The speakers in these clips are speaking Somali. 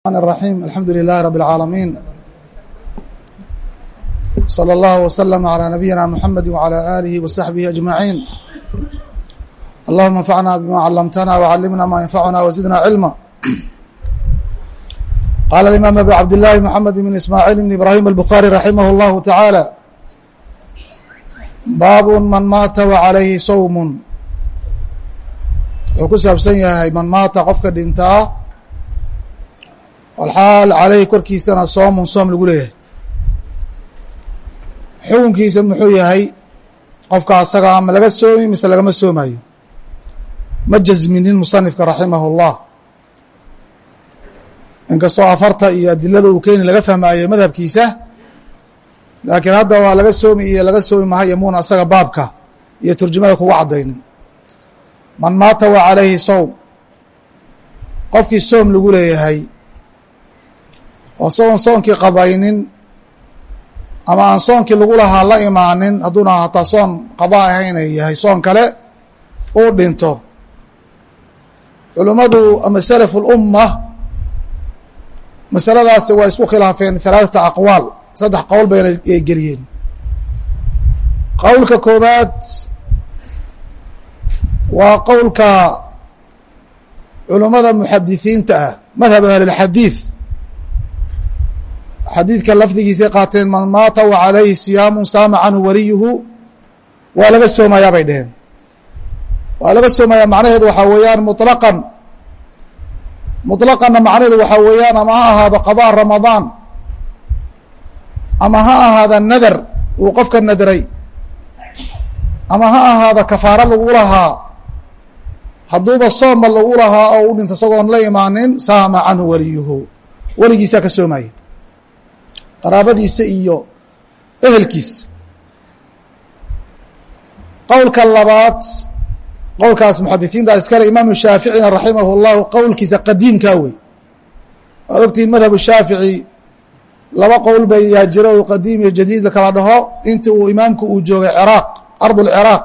الرحمن الرحيم الحمد لله رب العالمين صلى الله وسلم على نبينا محمد وعلى آله وصحبه أجمعين اللهم انفعنا بما علمتنا وعلمنا ما ينفعنا وزدنا علما قال الإمام أبي عبد الله محمد بن إسماعيل بن إبراهيم البخاري رحمه الله تعالى bاab mن maata وعalayhi sوم wuxuu ku saabsan yahay man maata qofka dhintaa alxaal caleyhi korkiisana soomun soom lagu leeyahay xukunkiisa muxuu yahay qofka asaga ama laga soomi mise lagama soomayo ma jasminin musanifka raximah اllah inkastoo afarta iyo adilada uu keeni laga fahmaayo madhabkiisa laakiin hadda waa laga soomi iyo laga soomi mahayo muuna asaga baabka iyo turjumada kugu caddaynin man maata wa calayhi sowm qofkii soom lagu leeyahay oo soon soonkii qadaynin ama aan soonkii lagu lahaa la imaanin hadduuna hataa soon qada ahaynay yahay soon kale uu dhinto. Culimmadu ama salafu اlumma masaladaasi waa isku khilaafeen halaaثata aqwaal saddex qowl bayna ay geliyeen. Qowlka koobaad waa qowlka culummada muxadisiinta ah madhab ahlilxadiid xadiidka lafdigiisay qaateen man maata wa calayhi siyaamu saama canhu waliyuhu waa laga soomayaa bay dheheen waa laga soomayaa macnaheedu waxaa weeyaan muطlaqan muطlaqanna macnaheedu waxaa weeyaan ama ha ahaado qadaa ramadaan ama ha ahaada nadar uu qofka nadray ama ha ahaada kafaaro lagu lahaa hadduuba soomba lagu lahaa oo u dhinto isagoon la imaanin saama canhu waliyuhu. Weligiisaa ka soomaya qaraabadiisa iyo ehelkiisa qowlka labaad qowlkaas muxadiiinta iskale imaamu shaaficina raximah اllahu qowlkiisa qadiimkaa wey waad ogtihiin madhabu shaafici laba qowl bay yaa jiro u qadiim iyo jadiid lakala dhaho. Intii uu imaamku uu joogay ciraaq ardu lciraaq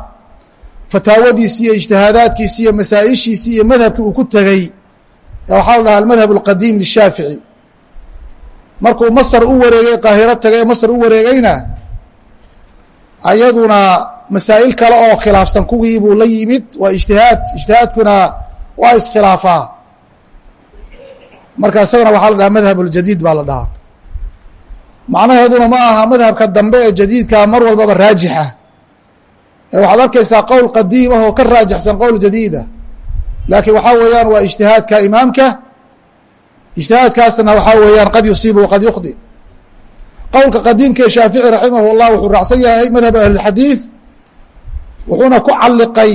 iyo ijtihaadaadkiisii iyo masaa-ishiisii iyo madhabkii uu ku tegey waxaa la dhaha almadhab اlqadiim lishaafici markuu masr u wareegay qaahiro tagay masr u wareegayna ayaduna masaa'il kale oo khilaafsan kuwii buu la yimid waa ijtihaad ijtihaadkuna waa iskhilaafaa. Marka isagana waxaa la dhahaa madhab اljadiid baa la dhahaa. Macnaheeduna ma aha madhabka dambe ee jadiidkaa mar walbaba raajixa. Ee waxaad arkaysaa qowl qadiim ah ka raajixsan qowl jadiida. Laakiin waxaa weeyaan waa ijtihaadka imaamka ijtihaadkaasna waxaa weeyaan qad yusiibu waqad yukhdi qowlka qadiimka ee shaafici raximah اllah wuxuu raacsan yahay madhab ahlilxadiid wuxuuna ku caliqay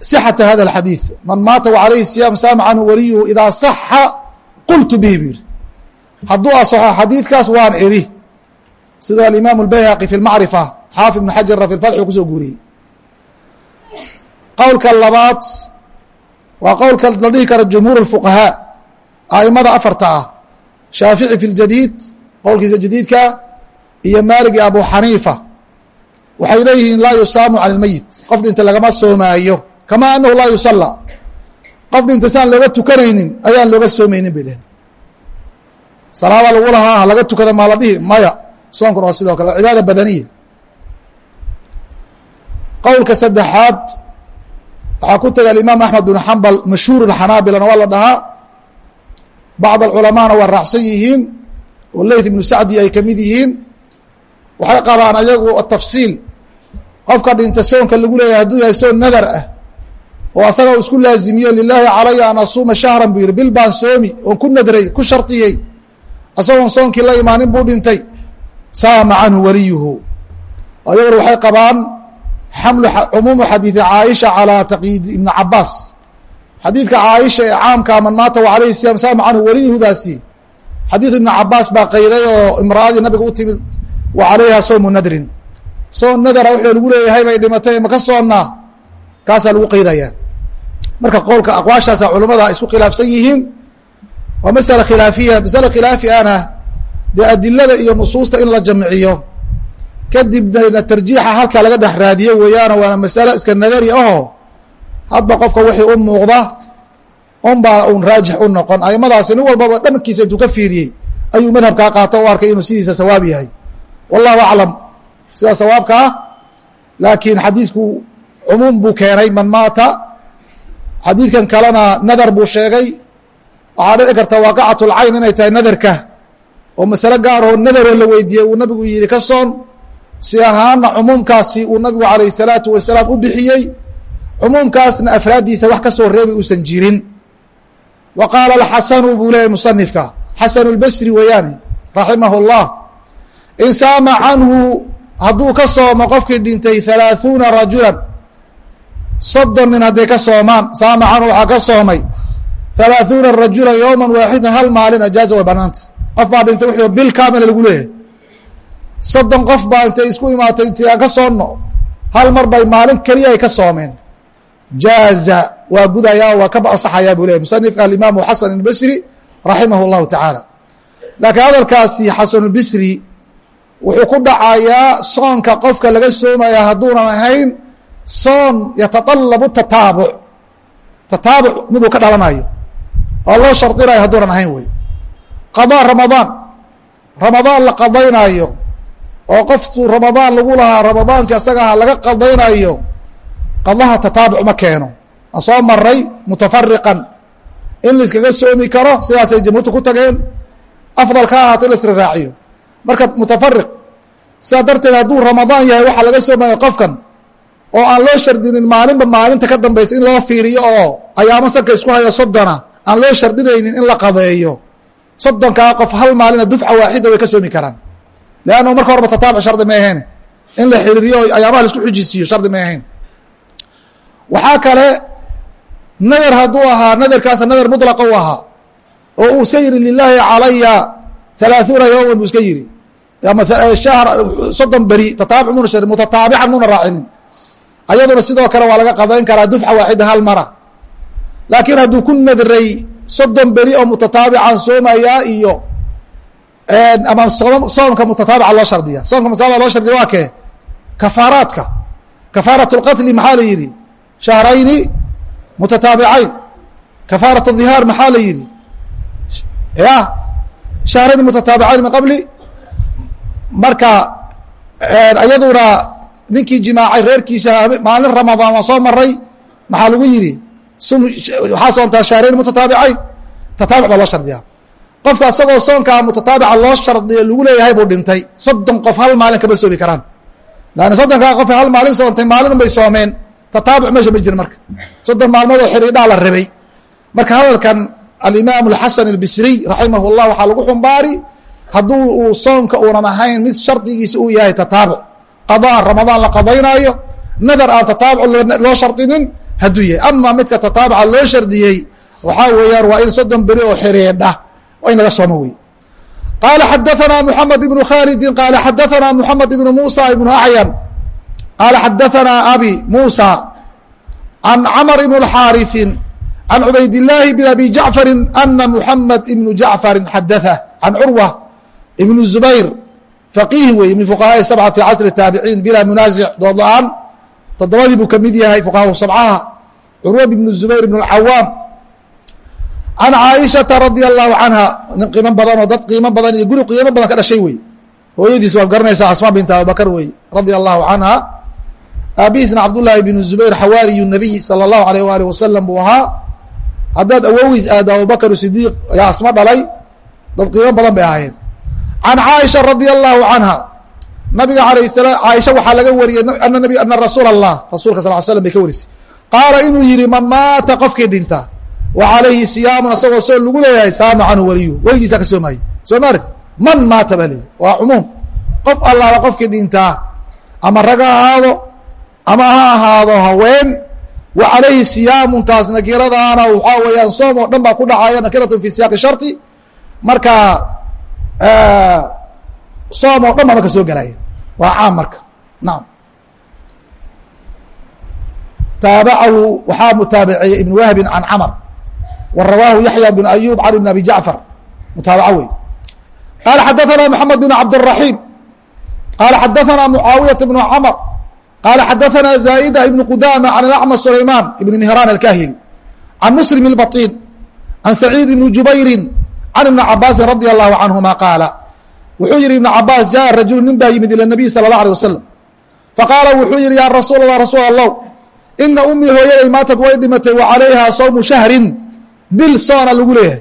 sixata hada اlxadiid man maata wacalayhi siyaam saama canhu waliyuhu idaa saxa qultu bihi bu yihi hadduu asaxo xadiidkaas waan eri sida alimaam اlbayhaqi fi lmacrifa xaafid ibn xajarna fi lfatx uu kusoo guuriyey qowlka labaad waa qowlka la dhihi karo jumhuur اfuqahaa aimada afarta ah shaafici fi ljadiid qowlkiisa jadiidka iyo maalig iyo abu xaniifa. Waxay leeyihiin laa yusaamu can اlmeyit qof dhinta lagama soomaayo kama anahu laa yusala qof dhinta si aan looga tukanaynin ayaan looga soomaynin bay dheheen salaada lagu lahaa ha laga tukada maa la dhihi maya. Soonkuna waa sidoo kale cibaada badaniya. Qowlka saddexaad waxaa ku taga alimaam axmed bin xambal mashhuur xanaabilana waa la dhahaa bacd alculamaana waa raacsan yihiin oo leyth ibnu sacdi ay ka mid yihiin. Waxay qabaan ayagu tafsiil. Qofka dhinta soonka lagu leeyahay hadduu yahay soon nadar ah oo asaga isku laazimiyo lilaahi calaya an asuuma shahran buu yihi bil baan soomi oon ku nadray ku shardiyey asagoon soonkii la imaanin buu dhintay. Saama canhu waliyuhu. Ayaguna waxay qabaan xamlu cumuumu xadiidi caaisha calaa taqyiid ibni cabaas xadiidka caaisha ee caamka man maata wa calayhi siyaam saama canhu waliyuhudaasi xadiidu ibni cabaas baa qayday oo imra'adii nabiga u timid wa calayha soomu nadrin. Soon nadara wuxuu lagu leeyahay bay dhimatay maka soonnaa kaasaa lagu qeydayaa marka qowlka aqwaashaasa culimmada isku khilaafsan yihiin waa masala khilaafiya masale khilaafi ana dee adilada iyo nusuusta in la jamciyo. Kadibna tarjiixa halkaa laga dhex raadiyo weeyaano waana masalo iska nadari aho hadba qofka wixii u muuqda un baa un raajix u noqon. Aimadaasi nin walbaba dhankiisa intuu ka fiiriyey ayuu madhabkaa qaato o arkay inuu sidiisa sawaab yahay. Wallahu aclam. Sidaa sawaabka ah laakiin xadiidku cumuum buu keenay man maata. Xadiidkan kalena nadar buu sheegay. Waxaa dhici karta waaqacat lcayn inay tahay nadarka. Oo masale gaaroo nadaroo la weydiiyey uu nabigu yihi ka soon. Si ahaana cumuumkaasi uu nabigu alayh الsalaatu wasalaam u bixiyey cumuumkaasna afraaddiisa wax ka soo reebay uusan jirin wa qaala axasanu buu leeyahy musanifka xasanu اlbasri weeyaane raximah اllah in saama canhu hadduu ka soomo qofkii dhintay halaaثuuna rajula soddon nin hadday ka soomaan saama canhu waxaa ka soomay halaaثuuna rajula yowma waaxida hal maalin ajaaza way banaanta qof baa dhintay wixii bil kaamila lagu leeyahay soddon qof baa intay isku imaatay intii aan ka soonno hal mar bay maalin keliya ay ka soomeen jaaza waa gudayaa waa ka ansaxayaa buu leyahy musanifka alimaamu xasan albasri raximah اllahu tacaala. Laakiin hadalkaasi xasan albasri wuxuu ku dhacayaa soonka qofka laga soomaya hadduunan ahayn soon yataطalabu tataabuc. Tataabuc miduu ka dhalanayo. Oo loo shardinayo hadduunan ahayn wey qadaa ramadaan. Ramadaan la qadaynaayo. Oo qoftuu ramadaan lagu lahaa ramadaanka isagaha laga qadaynayo qadaha tataabuc ma keeno. Aan soo maray mutafariqan in la iskaga soomi karo sidaasay jamhuurta ku tageen. Afdal ka ahaato in la isra raaciyo. Marka mutafariq sidaa darteed hadduu ramadaan yahay waxaa laga soomaya qofkan oo aan loo shardinin maalinba maalinta ka dambaysa in loo fiiriyo oo ayaamo sanka isku hayo soddona aan loo shardinaynin in la qadeeyo. Soddonkaa qof hal maalina dufca waaxida way ka soomi karaan. Leanna marka horeba tataabuc shardi ma ahayn in la xiriiriyo o ayaamaha la isku xujisiiyo shardi ma ahayn waxaa kale nadar hadduu ahaa nadarkaasa nadar mudlaqa u ahaa oo uu iska yihi lilaahi calaya halaaثuuna yowman buu iska yihi ama soddon beri mutataabican muna raacinin. Ayaduna sidoo kale waa laga qadayn karaa dufca waaxida hal mara. Laakiin hadduu ku nadray soddon beri oo mutataabican soomayaa iyo ama soomka mutataabica loo shardiya soomka mutataabica loo shardiya waa kee? Kafaaraadka. اlqatli maxaa la yihi shahrayni mutataabicayn. Kafaarat اhihaar maxaa la yidhi? Ya shahrayni mutataabicayn min qabli? Marka ayaduna ninkii jimaacay reerkiisa maalin ramadaan waan soo maray maxaa lagu yidhi? Waxaa soontaa shahrayni mutataabicayn. Tataabic baa loo shardiyaa. Qofka asagoo soonkaa mutataabica loo shardiya lagu leeyahay buu dhintay. Soddon qof hal maalin kama soomi karaan. Lanna soddonkaa qof hal maalin soontay maalin bay soomeen tataabuc meesha ma jirin marka. Soddon maalmoodoo xidhiidhaa la rabay. Marka hadalkan alimaam alxasan albisriy raximah llah waxaa lagu xumbaari hadduu uu soonka uunan ahayn mid shardigiisa uu yahay tataabuc. Qadaan ramadaan la qadaynaayo nadar aan tataabuc loo shardinin hadduu yahay. Ama midka tataabuca loo shardiyey waxaa weeyaan waa in soddon beri oo xidhiidha in laga sooma wey qaala xadaanaa muxamed ibnu khaalidin qaala xadaanaa muxamed ibnu muusa ibnu acyan qaala xadaثana abi musa can camr ibn اxaariثi can cubayd الlaahi bn abi jacfari ana mحamed ibnu jacfari xadaثa can curwa ibn zubayr faqiih wey min fuqahaaءi sabca fi casri الtaabiciin bila munaasic dood la-aan toddobadii buu kamid yahay fuqaha sabcaha curwa ibn zubayr ibn اcawaam can caaishaةa radia allahu canha nin qiimo badan oo dad qiimo badan iyo guri qiimo badan ka dhashay wey hooyadiis waad garanaysaa asma binta abubakr wey radia allahu canha aabihiisna cabdullaahi bn zubayr xawaariyu nabiy salى اllahu alayh waalih wasalam buu ahaa. Haddaad awogiis aado abubakr sidiiq ayaa asma dhalay dad qiimo badan bay ahaayeen. Can caaisha radia allahu canha nabiga alayh sala caaisha waxaa laga wariyey ana nabi ana rasuul allah rasuulka sal slam bay ka warisay qaala inuu yihi man maata qofkii dhinta wa calayhi siyaamun asagoo soo lagu leeyahay saama canhu waliyu. Weligiisaa ka soomaayey soo maarti man maata baa leeyahy waa cumuum. Qof allaala qofkii dhintaa ama rag ha ama ha ahaado haween wa calayhi siyaamun taas nakiradaana waxaa weeyaan soom oo dhan baa ku dhacaya nakiratun fi siyaaqi sharti marka soom oo dhan baa marka soo gelaya waa caam marka nacam taabacahu waxaa mutaabaceeyey ibn wahbin can camr wa rawaahu yaxya bn ayub can ibn abi jacfar mutaabaco wey qaala xadaثana mحamed bn cabdالرaحيم qaala xadaثana mucaawiyaة bn cmr qaala xadaثana zaئda ibn qudama can اأcmى sulayman ibn mihran alkahili can muslim الbaطin can saciid ibni jubayrin can ibni cabaasin radi allahu canhuma qaala wuxuu yihi ibn cabaas jaءa rajulu nin baa yimid ilى الnabiy salى الlaه alيه wasalam faqaala wuxuu yihi ya rasuul اlah rasuul allah ina umii hooyaday maatad way dhimatay wa calayha sawmu shahrin bil soona lagu leeyahay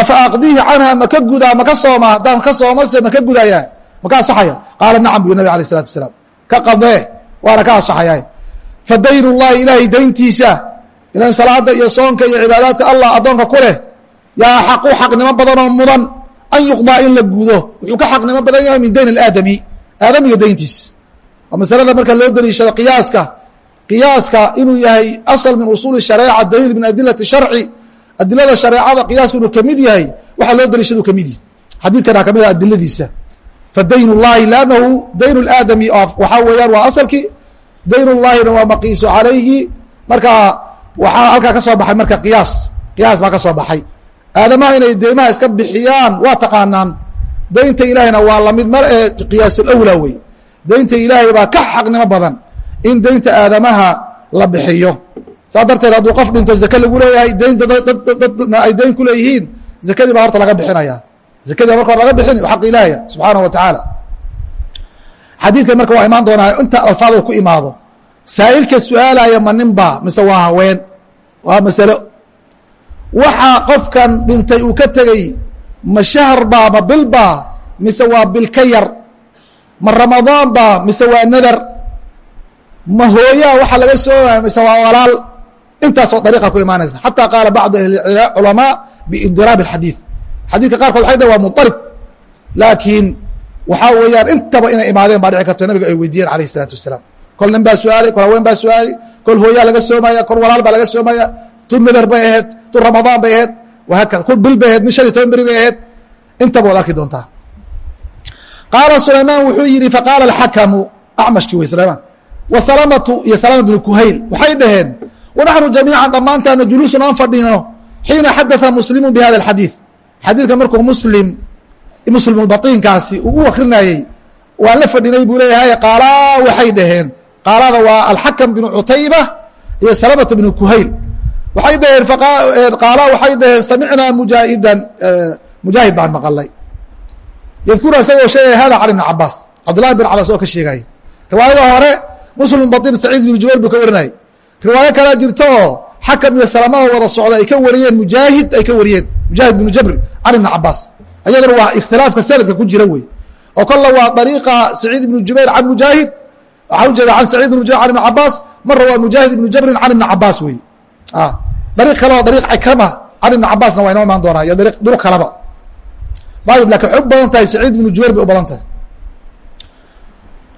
afa aqdihi canha maka gudaa maka sooma haddaan ka soomase maka gudaya maka asaxaya qaala nacam bu nabig alيه الsalatu wasalaam ka qadee waana ka asaxaya fa dayn اllahi ilaahay dayntiisa ilan salaada iyo soonka iyo cibaadaadka allah addoonka ku leh yaa xaqu xaqnimo badanoo mudan an yuqdaa in la gudo wuxuu ka xaqnimo badan yahay min dayn اaadami aadamiga dayntiis. Waa masalada marka loo daliishado qiyaaska. Qiyaaska inuu yahay asl min usuuli shareeca daliil min adilati sharci. Adilada shareecada qiyaaska inuu ka mid yahay waxaa loo daliishadu ka mid yahay. Xadiidkana ka mid ah adiladiisa fadayn اllahi lanahu dayn aadami waxaa weeyaan waa asalkii dayn اllahina waa maqiisu calayhi marka waxaa halkaa ka baxay marka qiyaas qiyaas baa ka soo baxay. Aadamaha inay deymaha iska bixiyaan waa taqaanaan. Daynta ilaahayna waa la mid mar ee qiyaasulawlaa wey. Daynta ilaahay baa ka xaqnimo badan in daynta aadamaha la bixiyo. Saas darteed hadduu qof dhinto zake lagu leeyahay dayn dad ay dayn ku leeyihiin zakadii baa horta laga bixinayaa zakadii marka laga bixin xaq ilaahya subxaanahu wa tacaala xadiidkan marka waa imaan doonaa inta alfaado ku imaado saa'ilka su'aalaya ma nin baa mise waa haween waa masalo waxaa qofkan dhintay uu ka tegey ma shahr baa ma bil baa mise waa bil ka yar ma ramadaan baa mise waa nadar ma hooyaa waxaa laga soomaya mise waa walaal intaasoo dariiqa ku imaanaysa xataa qaala bacdu ahliculamaa biidiraab اxadiid xadiidka qaarkood waay dhn waa munarib laakiin waxaa weeyaan intaba inay imaadeen baa dhici karto nabiga ay weydiiyeen alayh isalaatu wasalaam. Kol nin baa su'aalay kol haween baa su'aalay kol hooyaa laga soomaya kol walaal baa laga soomaya tun meder bay aheyd tun ramadaan bay aheyd wahaakada kul bil bay aheyd min shan iyo toban beri bay aheyd intaba waad arki doontaa. Qaala sulaymaan wuxuu yidhi faqaala axakamu acmashkii wey sulaymaan wa salamatu iyo salama bnu kuhayl. Waxay dhaheen wanaxnu jamiican dhammaantaana juluusun aan fadhino xiina xadaa muslimu bi hada xadiid xadiidka markuu muslim muslimulbatiinkaasi uu u akrinayey waan la fadhinay buu leeyahay qaalaa waxay dhaheen qaalada waa alxakam bnu cutayba iyo salamata bnu kuhayl. Waxay dhaheen qaala waxay dhaheen samicnaa mujaahidan mujaahid baan maqalay. Yadkuru isagoo sheegaya hada cali bn cabaas cabdullahi bin cabaas oo ka sheegaya riwaayada hore muslim batin saciid bn jubayr buu ka warinayay riwaayo kalaa jirto oo xakam iyo salamada wada socda ay ka wariyeen mujaahid ay ka wariyeen mujaahid bnu jabr can ibn cabaas ayadana waa ikhtilaafka sanadka ku jira wey. Oo kolla waa dariiqa saciid ibnu jubayr can mujaahid waxaa ujeeda can saciid ibn jubayr can ibn cabaas marra waa mujaahid ibnu jabrin can ibn cabaas wey. Dariiq kale oo dariiq cikrama can ibn cabaasna waa inoo imaan doonaa. Iyo duruq kaleba ayib waxay u badan tahay saciid ibnu jubayr bay u badan tahay.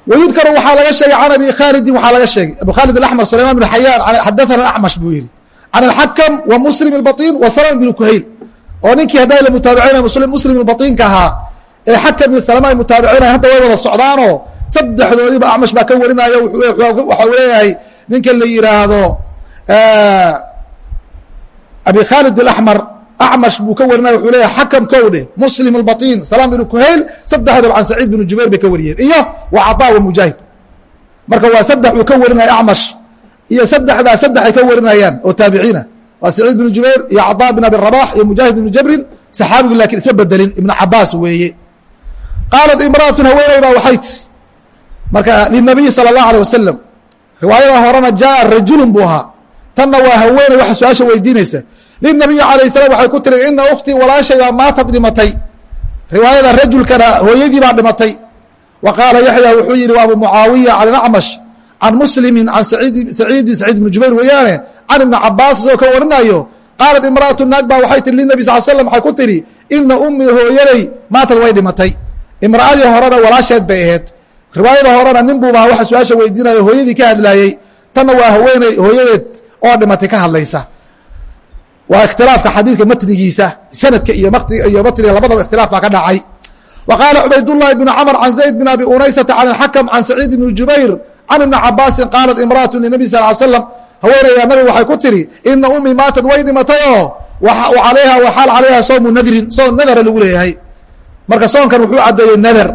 Wayudkaru waxaa laga sheegay can abi khaalidin waxaa laga sheegay. Abu khaalid alamar sulayman bn xayaan xadaana acmash buu yihi can alxakam wa muslim اbaطin wa salama bn kuhayl oo ninkii hadday la mutaabicina muslim batiinka ahaa ee xakam iyo salama ay mutaabicinayan hadda way wada socdaanoo saddexdoodiiba acmash baa ka warinaayo waxa u leeyahay ninka la yihaahdo abi khaalid اlaxmar acmash buu ka warinaya wuxuu leeyahay xakam kow dheh muslim اbaطin salam bn kuhayl saddexdaba can saciid bn jubayr bay ka wariyeen iyo wa caطa wa mujaahid marka waa saddex uu ka warinaya acmash iyo saddexdaa saddex ay ka warinayaan oo taabiciina waa saciid bn jubayr iyo caطa bn abi rabax iyo mujaahid ibn jabrin saxaabigu lakin isma bedelin ibn cabaas weeye qaalat imraأatu haweeney baa waxay tiri marka linabiy salى الlahu alيه wasalam riwaayada horena jaءa rajulun buu ahaa tanna waa haweeney waxa su-aasha weydiinaysa linabiyi alayه الsalam waxay ku tiri ina ukhtii walaashay baa maatad dhimatay riwaayada rajulkana hooyadii baa dhimatay wa qaala yaxya wuxuu yihi abu mucaawiya can acmash can muslimi can saciidi saciid ibni jubayr weeyaane can ibni cabaas isagoo ka warinayo qaalat imra'atu naag baa waxay tihi linabi sal slam waxay ku tidhi ina ummii hooyaday maatad way dhimatay imra'adii horena walaasheed bay ahayd riwaayada horena nin buubaa waxa su'aasha weydiinaya hooyadii ka hadlaayey tanna waa haweeney hooyadeed oo dhimatay ka hadlaysa waa ikhtilaafka xadiidka matnigiisa sanadka iyo iyo matniga labadaba ikhtilaaf baa ka dhacay wa qaala cubaydullahi bnu camr can zayd bn abi unaysata can alxakam can saciid ibni jubayr can ibni cabaasin qaalat imraأatu linabi sal ly slam haweeneydaa nabiga waxay ku tihi ina umii maatad way dhimatay oo alayha waxaal calayha soomu nadrin. Soon nadara lagu leeyahay. Marka soonkan wuxuu caddeeyey nadar.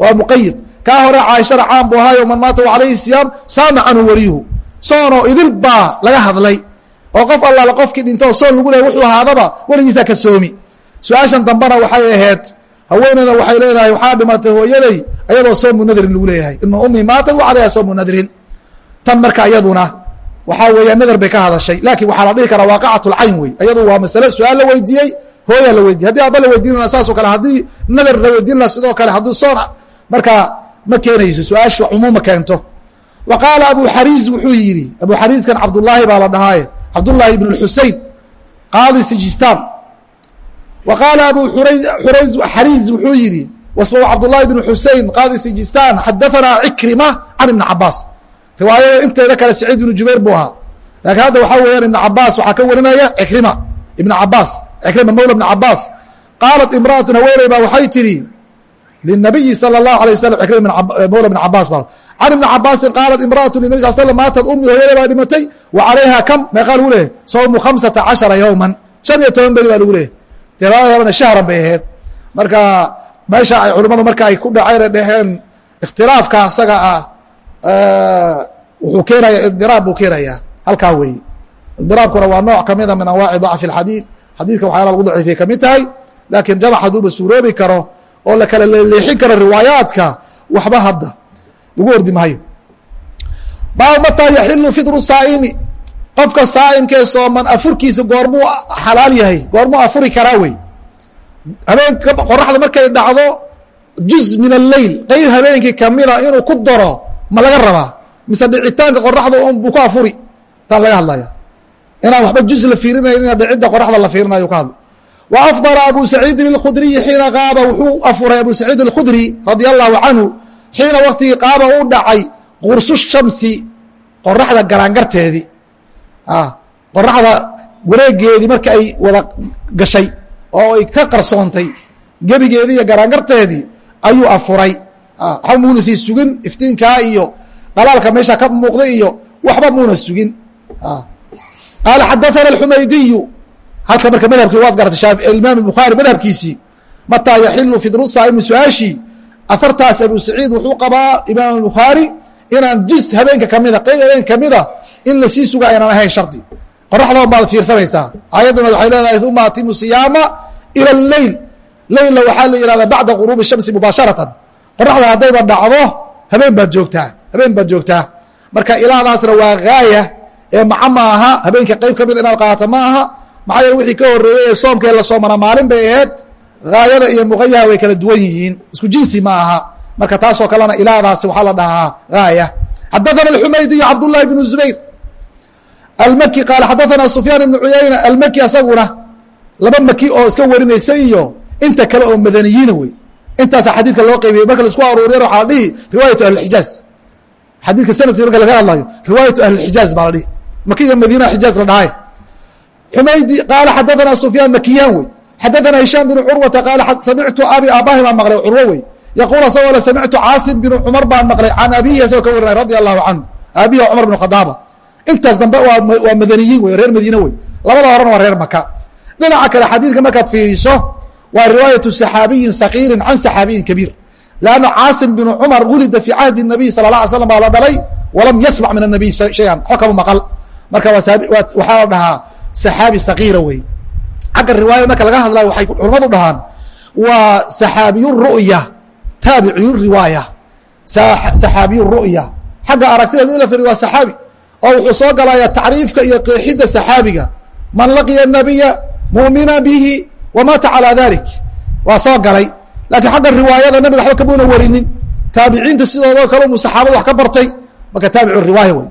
Waa muqayid kaa hore caaishada caan bu ahaayo man maata alayhi siyaam saama canhu wariyuhu. Soonoo idil baa laga hadlay. Oo qof allaala qofkii dhinto oo soon lagu lehay wuxuu ahaadaba weligiisaa ka soomi. Su'aashan dambena waxay ahayd haweeneyda waxay leedahay waxaa dhimatay hooyaday ayadoo soomu nadrin lagu leeyahay. Ina ummi maatad wa calayha soomu nadrin. Tan marka iyaduna waxaa weeya nadar bay ka hadashay. Laakiin waxaa la dhihi karaa waaqacat lcayn wey iyadu waa masale su'aal la weydiiyey hooyaa la weydiye haddii aaba la weydiin laha saasoo kale haddii nadar la weydiin laha sidoo kale haddii soon markaa ma keenayso su'aasha cumuuma keento. Wa qaala abu xariis wuxuu yidhi abu xariiskan cabdullaahi baa la dhahaaye cabdullaahi ibn xusein qaadi sijistaan wa qaala abu xariis wuxuu yidhi wasfahu cabdullahi bn xusein qaadi sijistaan xadaanaa cikrima can ibni cabaas. Riwaayada inteeda kale saciid ibnu jubayr buu ahaa. Laakiin hadda waxaa weeyaan ibn cabaas waxaa ka warinaya cikrima ibn cabaas cikrima mawla ibn cabaas. Qaalat imraatun haweeney baa waxay tidhi linabiyi salى اlahu alay waslm cikrima mawla ibn cabaas ba can ibni cabaasin qaalat imraatu linabi sal slm maatad ummi hooyada baa dhimatay wa calayha kam? Meeqaa lagu leeyahy sawmu khamsata cashara yowman shan iyo toban beri baa lagu leeyahy dee shahran bay ahayd. Marka meesha ay culimmadu marka ay ku dhaceen ay ikhtilaafka asaga ah wuxuu keenaya idiraab buu keenayaa. Halkaa weeye. Idiraabkuna waa nooc kamida min anwaaci dacfi اxadiid xadiidka waxyaala lagu daciifiyay ka mid tahay laakiin jamac hadduuba suuroobi karo oo la kala leexin karo riwaayaadka waxba hadda. Lagu ordi maayo. Baabu mataa yaxilu fidru saa'imi qofka saa'imkee sooman afurkiisa goormuu xalaal yahay goormuu afuri karaa wey. Habeenka qoraxda markay dhacdo juz min alleyl qeyb habeenkii kamida inuu ku daro ma laga rabaa. Mise dhicitaanka qoraxda un buu ku afuri taan laga hadlaya inaan waxba juz la fiirinayn ina dhicidda qoraxda la fiirinayo ka hadla wa afdara abu saciidin اlkhudriyi xiina qaaba wuxuu afuray abu saciid اlkhudri radia allahu canhu xiina waktigii qaaba u dhacay qursu shamsi qoraxda garaangarteedii qoraxda wareegeedii marka ay wada gashay oo ay ka qarsoontay gebigeedii iyo garaangarteedii ayuu afuray. Waxba muuna sii sugin iftiinkaa iyo dhalaalka meesha ka muuqday iyo waxba muuna sugin. Qaala xadaana اxumaydiyu halka marka madhabkii waad garatay imaam bukhaari madhabkiisii mataa yaxilu fidru su'aashii ahartaas abu saciid wuxuu qabaa imaam bukhaari inaan juz habeenka kamida qeyb habeen kamida in la sii suga aynaan ahayn shardi. Qoraxdoon baad fiirsanaysaa aayadduna waxay leedahay uma atimu siyaama ila leyl leylla waxaa la yihahdaa bacda guruubi shamsi mubaasharatan qoraxda haddayba dhacdo habeen baad joogtaa habeen baad joogtaa. Marka ilaadaasna waa gaaya ee maca ma aha habeenka qeyb ka mid inaad qaata ma aha. Maxaa yeele wixii ka horeeyey ee soomkee la soomana maalin bay ahayd gaayada iyo muqayaha way kala duwan yihiin. Isku jinsi ma aha. Marka taasoo kalena ilaadaasi waxaa la dhahaa gaaya xadaana xumaydiyu cabdullahi bnu zubayr almaki qaal xadaana sufyaan ibnu cuyayna almaki asaguna laba maki oo iska warinaysa iyo inta kale oo madaniyiina wey. Intaasa xadiidka loo qeybiyey marka la isku aruuriyan waxaa la dhihi riwaayatu ahlixijaaz xadiidka sannadkii marka laga hadlayo riwaayatu ahlixijaaz baa la dhihi. Maki iyo madiina xijaaz la dhahay. Xumaydi qaala xadaana sufyaan makiyaan wey. Xadaana hishaam binu curwata qaala samictu abi aabahi baan maqlay curwo wey. Yaquul asagoo le samictu caasim binu cumar baan maqlay can abihi asagoo ka warinay radia allahu canhu aabihi cumar binu khadaaba intaas dambe waa madaniyiin wey reer madiine wey labada horena waa reer maka dhinaca kale xadiidka markaad fiiriso waa riwaayatu saxaabiyin sakiirin can saxaabiyin kabiir. Lanna caasim binu cumar wulida fii cahdi nabiy sala la alay slam baa la dhalay walam yasmac min anabiy shayan. Waxba kama maqal. Marka waxaa la dhahaa saxaabi sakiira wey xagga riwaayada marka laga hadlayo waxay culamadu dhahaan waa saxaabiyu ru'ya taabiciyu riwaaya. Saxaabiyu ru'ya. Xagga aragtida in la firi waa saxaabi oo wuxuu soo galaya tacriifka iyo qeexidda saxaabiga. Man laqiya nabiya muumina bihi wamaata calaa dalik waa soo galay. Laakiin xagga riwaayada nabiga waxba kamuna warinin. Taabiciinta sidoodoo kale mu saxaabada wax ka bartay. Marka taabicu riwaaya wey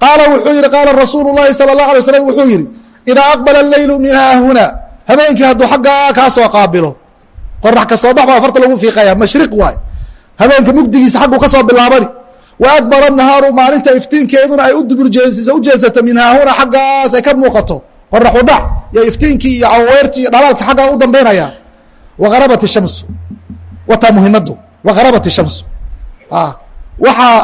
qaala wuxuu yihi qaala rasuulu llahi sala اlahu alay slam wuxuu yihi idaa aqbala leylu min haahuna habeenkii hadduu xaggaa kaa soo qaabilo. Qorax ka soo bax baa farta lagu fiiqaya mashriq waay habeenka mugdigiisa xagguu ka soo bilaabani wa adbara nahaaru maalinta iftiinkeeduna ay u duburjeesisa u jeesato min haahuna xaggaas ay ka muuqato. Qoraxu dhac iyo iftiinkii iyo caweertii iyo dhalaalka xaggaa u dambaynaya. Wagarabat shamsu. Wataa muhimadu wagarabat shamsu. Waxaa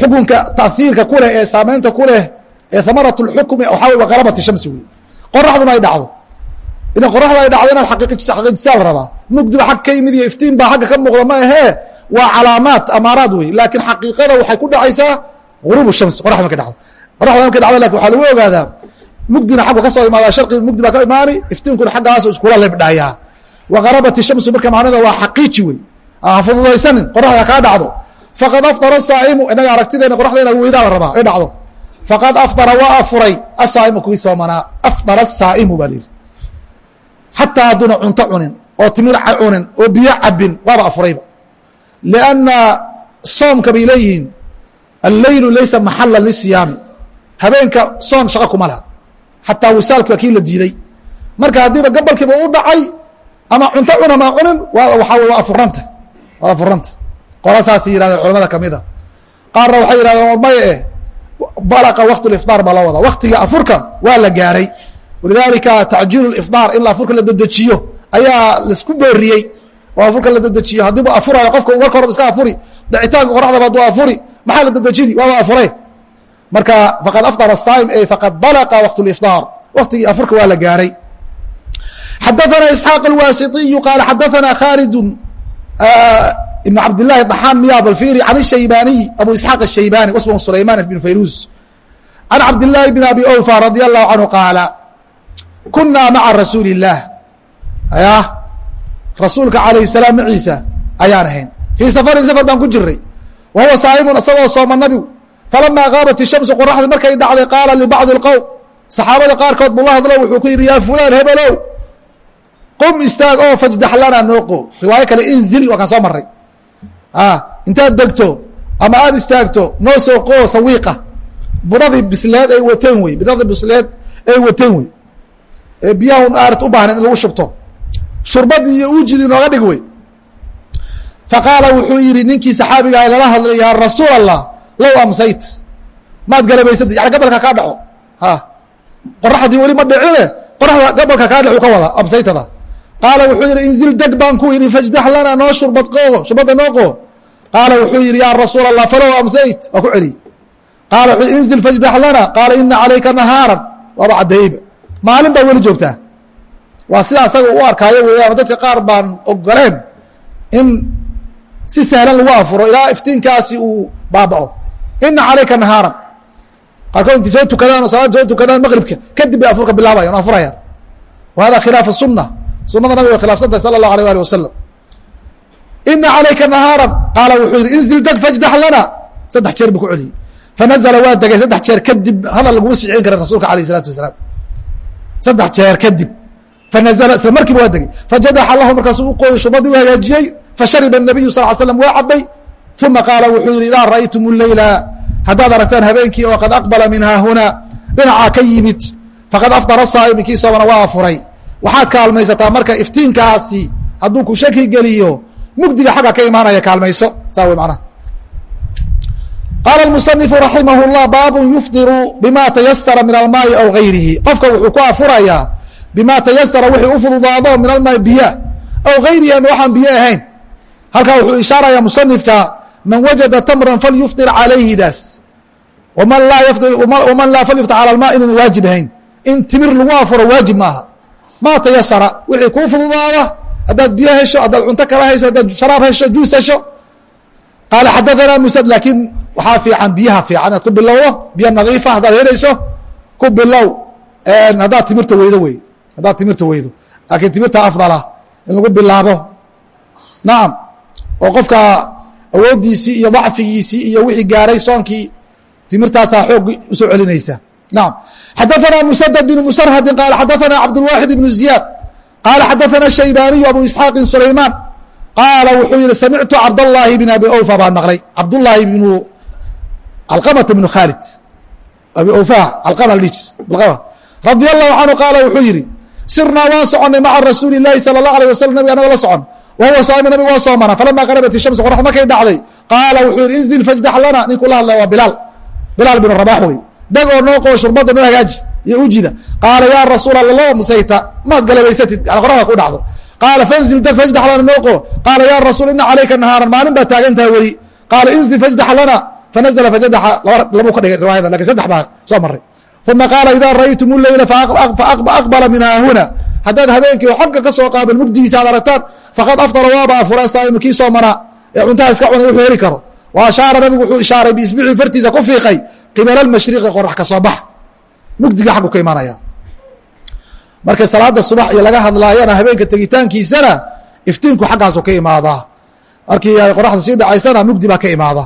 xukunka taiirka kuleh ee saameynta ku leh ee amarat اxukmi waxaa wey wagarabat shamsi wey qoraxduna ay dhacdo. Ina qoraxda ay dhacdo inaad xaqiijisaa la rabaa mugdiba xag ka yimid iyo iftiin baa xagga ka muuqda ma ahee waa calaamaat amaaraad wey laakiin xaqiiqada waxay ku dhacaysaa guruub shams qoraxda markay dhacdo. Qoraxda markay dhacdo laakiin waxaa lagu ogaadaa mugdina xaggu ka soo imaada sharqi mugdi baa ka imaani iftiinkuna xaggaasu iskula lebdhayaa waqarabat ishamsu marka macnada waa xaqiiji wey ha fududaysanin qoraxda kaa dhacdo. Faqad aftara asaa'imu inaga aragtideena qoraxda inaad weydaa la rabaa ay dhacdo. Faqad aftara waa afuray asaa'imu kuwii soomanaa aftara asaa'imu baa lihi xataa hadduuna cunto cunin oo timir cunin oo biyo cabin waaba afurayba lianna soomka bay leeyihiin alleylu laysa maxalan lisiyaami habeenka soon shaqo kuma laha xataa wisaalki waa kii la diiday marka haddiiba gabalkiiba u dhacay ama cunto cuna maa cunin waa afuranta waa afuranta qola saasay yihahdeen culamada kamida qaarna waxay yihahdeen maya eh balaqa waqt ifطaar baa loo wadaa waktiga afurka waa la gaaray walidalika tacjiil ifطaar in afurka la dedejiyo ayaa la isku booriyey oo afurka la dedejiyo haddiibu afurayo qofka marka horeba iska afuri. Dhicitaanka qoraxdaba aduu afuri. Maxaa la dedejini waaba afure marka faqad afdar asaa'im ey faqad balaqa waqt lifdaar waqtigii afurka waa la gaaray. Xadaana isxaaq alwaasiiyu qaala xadaana khaalidun ah, ibn cabdillahi daxaan miya balfiri can shaybaaniy abu isxaaq ashaybani wasmhu sulayman bn fayruz can cabdillaahi bn abi ofa radi allahu canhu qaala kunaa maca rasuuli اllah ya rasuulka alayh salaam maciisa ayaan ahayn. Fii safarin safar baan ku jiray wa huwa saaimun isagoo sooma nabigu. Falamaa qaabat ishamsu qoraxda markay dhacday qaala libacdi اlqowm saxaabada qaarkood buu la hadlo wuxuu ku yidhi yaa fulaan hebelow qum istaag oo fajdax lanaa nooqo riwaayo kale inzil waa kaan soo maray ah, intaad degto ama aada istaagto noo soo qoo sawiiqa. Budadii bisleed ay wateen wey budadii bisleed ay wateen wey. Biyahan aart u baahna in lagu shubto shurbadii iyo uujidii nooga dhig wey. Faqaala wuxuu yidhi ninkii saxaabiga ah lala hadlay yaa rasuul allah low amsayt. Maad galabaysad yani gabalka kaa dhaco. A qoraxdii weli ma dhicine qoraxda gabalka kaa dhacu ka wada amsaytada. Qaala wuxuu yidhi inzil deg baan ku yidhi fajdax lana noo shurbad qoo shurbadda noo qoo. Qaala wuxuu yidhi yaa rasuul allah falow amsayt. Waa ku celiyey qaala wuxuu inzil fajdax lana. Qaala ina calayka nahaaran. Waaba caddeeyeyba maalin baa weli joogtaa waa sida asaga u arkaayo weeyaan dadka qaar baan ogoleen in si sahlan lagu afuro ilaa iftiinkaasi uu baabao. Ina calayka nahaara qaarkood intay soo tukadaan oo salaad soo tukadaan maqribka kadib bay afurka bilaabayan o afurayaan. Wa khilaafu suna sunada nabiga way khilafsan sala allahu alayh ali wasalam ina calayka nahaara qaala wuxuu yihi inzil deg fajdax lana. Saddex jeer buu ku celiyey fanazla waa degay. Saddex jeer kadib hadal laguma sicin karin rasuulka alayh isalaatu wasalaam saddex jeer kadib fanazla isla markiiba waa degay fajadaxa lahu markaasuu uqooyay shubadii u hagaajiyey fashariba nabiyu sal slam waa cabay uma qaala wuxuu yihi idaa ra'aytum leyla haddaad aragtaan habeenkii oo qad aqbala min haahuna dhinacaa ka yimid faqad afdara saa'iminkii soomana waa afuray waxaad kaalmaysataa marka iftiinkaasi hadduu ku shaki geliyo mugdiga xagga ka imaanaya kaalmayso saa wey manaha qaala musanifu raximah llah baabun yufdiru bima tayasara min almaai aw gayrihi qofka wuxuu ku afurayaa bima tayasara wixii u fududaado min almaai biya aw gayrihi ama waxaan biyo ahayn. Halkaa wuxuu ishaaraya musanifka man wajada tamran falyufdir calayhi daas. Man laa falyuftir cala alma inan waajib ahayn. In timir lagu afuro waajib maaha. Maa tayasara wixii kuu fududaada haddaad biyo hesho haddaad cunto kala hesho haddaad sharaab hesho juus hesho. Qaala xadaثana musad laakiin waxaa fiican biyaha fiican inaad ku bilowdo biyo nadiifa haddaad helayso ku bilow haddaad timirta weydo wey haddaad timirta weydo laakiin timirta afdala in lagu bilaabo nacam oo qofka awooddiisii iyo dacfigiisii iyo wixii gaaray soonkii timirtaasaa xoog usoo celinaysa naam xadaثana msdd بn msrhdi qaal xadaثana cabdالواxid بن زiyaad qaala xadaثana shaybaniyu abu isxaaqi sulayman qaala wuxuu yihi samictu cabdالlahi bn abi awfa baan maqlay cabdالlahi bnu alqamta bnu khaalid abi awfa alqama la dhihi jir radi الlahu canhu qaala wuxuu yihi sirnaa waan soconay maca rasuuli lahi sal la alيh waslam nabig anago la socon. Wa huwa saami nabigu waa soomana falama qarabat ishamsu qorax markay dhacday qaala wuxuu yidhi inzil fajdax lana. Ninkuu la hadlaya waa bilaal. Bilaal binu rabax wey dag oo noo qoo shurbadda noo hagaaji iyo ujida qaala yaa rasuul alla loo masayta maad galabaysatid. Qoraxda ku dhacdo. Qaala fanzilta fajdax lana nooqo qaala yaa rasuul ina calayka nahaaran maalin baa taagan tahay weli qaala inzil fajdax lana. Fanazla fajadaxa laba labu ka dhigay riwaayada laakiin saddex baa soo maray uma qaala idaa ra'aytum leyla faaqbala min haahuna haddaad habeenkii xagga ka soo qaaban mugdigiisa ad aragtaan faqad aftara waaba afura saaimu kii soomanaa ee cuntaha iska cunay wuxuu heli karo wa ashaara nabigu wuxuu ishaaray biisbicii fartiisa ku fiiqay qibala almashriqi qorax ka soo bax mugdiga xaggu ka imanaya marka salaada subax iyo laga hadlaayana habeenka tegitaankiisana iftiinku xaggaasu ka imaadaa markii ay qoraxda sii dhacaysana mugdi baa ka imaada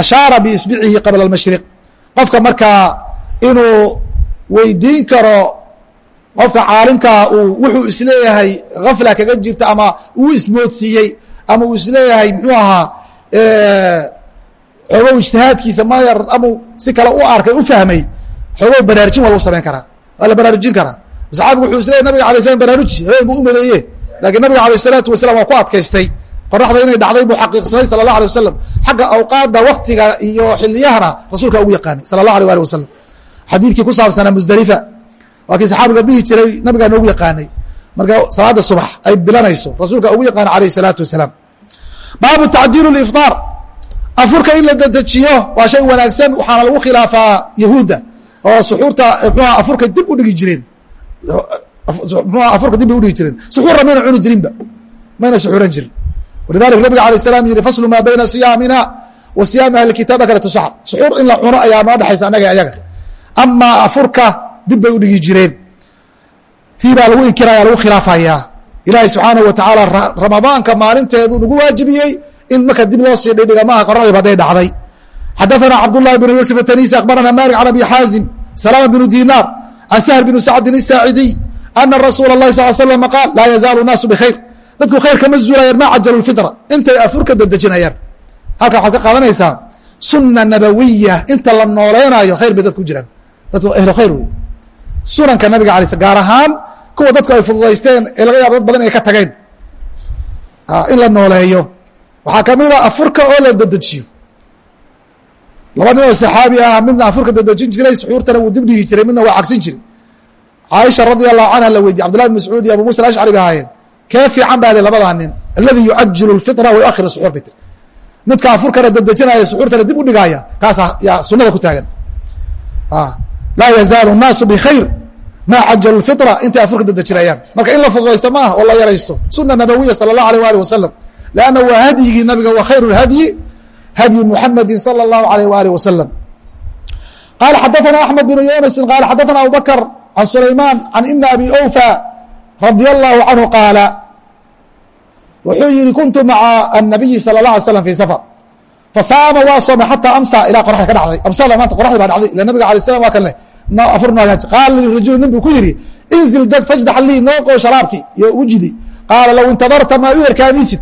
ashaara biisbicihi qabla almashriq qofka markaa inuu weydiin karo qofka caalimkaa uu wuxuu is leeyahay gafla kaga jirta ama uu ismoodsiiyey ama uu is leeyahay muxuu ahaa xoogow ijtihaadkiisa mayar ama si kale u arkay u fahmay xoogow baraarujin waa lagu samayn karaa waa la baraarujin karaa. Saxaabigu wuxuu isleeyahy nabiga alay slam baraaruji habeen buu u madeeye laakiin nabiga alayh isalaatu wasalam waa ku adkaystay. Qoraxda inay dhacday buu xaqiiqsaday sala allah alay wasalam xagga awqaadda waktiga iyo xiliyahana rasuulka ugu yaqaanay sala allah alيh ali wasalam xadiidkii ku saabsanaa musdalifa waa kii saxaabiga dhihi jiray nabigaana ugu yaqaanay. Marka salaada subax ay bilanayso rasuulka ugu yaqaana alayh salaatu wasalaam. Baabu tacjiil ifطaar afurka in la dedejiyo waa shay wanaagsan waxaana lagu khilaafaa yahuudda. Oo suxuurta mxuha afurka dib udhigi jireen. Mxua afurka dib bay udhigi jireen. Suxuurna mayna cuni jirinba. Mayna suxuuran jirin. Walidalika nabiga alay salam yihi faslu maa bayna siyaamina wa siyaami ahli kitaab akalatu saxr suxuur in la cuno ayaa noo dhexaysa annaga ayaga amaa afurka dib bay udhigi jireen tii baa lagu inkiraya lagu khilaafayaa ilaahay subxaanaه wa tacaala ramadaanka maalinteedu nagu waajibiyey in marka dib loo sii dhidhiga maaha qoraxdiiba haday dhacday xadaثana cabdالlahi bn yuusuf atanisi akbarana malik can abi xaazim salama bnu dinaar can sahl bn sacdin الsaacidiy ana rasuula الlahi sal slm qaal laa yazaalu الnaasu bkhayr dadku khayr kama zuulayaan ma cajalu fitra intay afurka dedejinayaan halkaa waxaad ka qaadanaysaa suna nabawiya inta la nooleynayo khayr bay dadku jiraan dadku ehlo khayr wey sunanka nabiga alay gaar ahaan kuwa dadku ay fududaysteen ee laga yaabo dad badan inay ka tageen. In la nooleeyo. Waxaa ka mid a afurka oo la dedejiyo laba nin oo saxaabi ah midna afurka dedejin jiray suxuurtana wuu dib dhigi jiray midna waa cagsin jiray. Caaisha radi allahu canha la weydiye cbdillah bin mascuud iyo abu musa alashcari ba ahaayeen kee fiican baa labadaa nin? Aladi yucajilu lfitra wa yuakhir suxuur tiri midka afurkana dedejinaya suxuurtana dib u dhigaaya kaasa yaa sunada ku taagan laa yazaalu الnaasu bkhayr ma cajalu fitra intay afurka dedejinayaan marka in la fududaysto maaha oo la yaraysto suna nabawiya salى الlah alيه alih wasalam lanna waa hadyigii nabiga wa khayr اhadyi hadyu muxamadi salى الlahu alيh walih wasalam qala xadaثna axmed bn yunasi qala xadaثna abu bakr can sulayman can ibni abi awfa radi allahu canhu qaala wuxuu yihi kuntu maca الnabiyi salى الlah alay slam fi safr fasaama waa soomay xataa amsa ilaa qoraxda ka dhacday amsada maanta qoraxda baa dhacday ila nabiga alay slam waa kan leh afur noogaaji qaala lirajuli nin buu ku yidhi inzil deg fajdax lii nooqo sharaabki. Iyo wujidi qaala low intadarta maa u erkaadiisid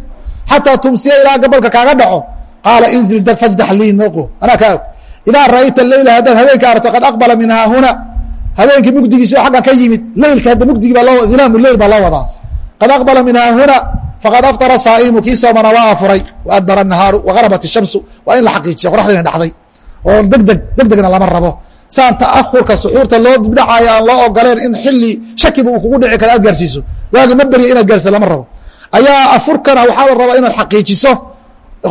xataa tumsiya ilaa gabalka kaaga dhaco. Qaala inzil deg fajdax lii nooqo anaa kaa og idaa ra'ayta leyla haddaad habeenka aragto qad aqbala min haahuna habeenkii mugdigiisi oo xaggan ka yimid leylka hadda mugdigi baa loo dilaamu leyl baa loo wadaa. Qad aqbala min haahuna faqad aftara saa'imu kii soomana waa afuray wa adbara nahaaru wagarabat ishamsu waa in la xaqiijiya qoraxda ina dhacday. Oo degdeg degdegna lama rabo saan ta'ahurka suxuurta loo dibdhacayo aan loo ogoleen in xili shakiba uu kugu dhici karo aad gaarsiiso. Waagi ma berya inaad gaarsiso lama rabo. Ayaa afurkana waxaa la rabaa inaad xaqiijiso.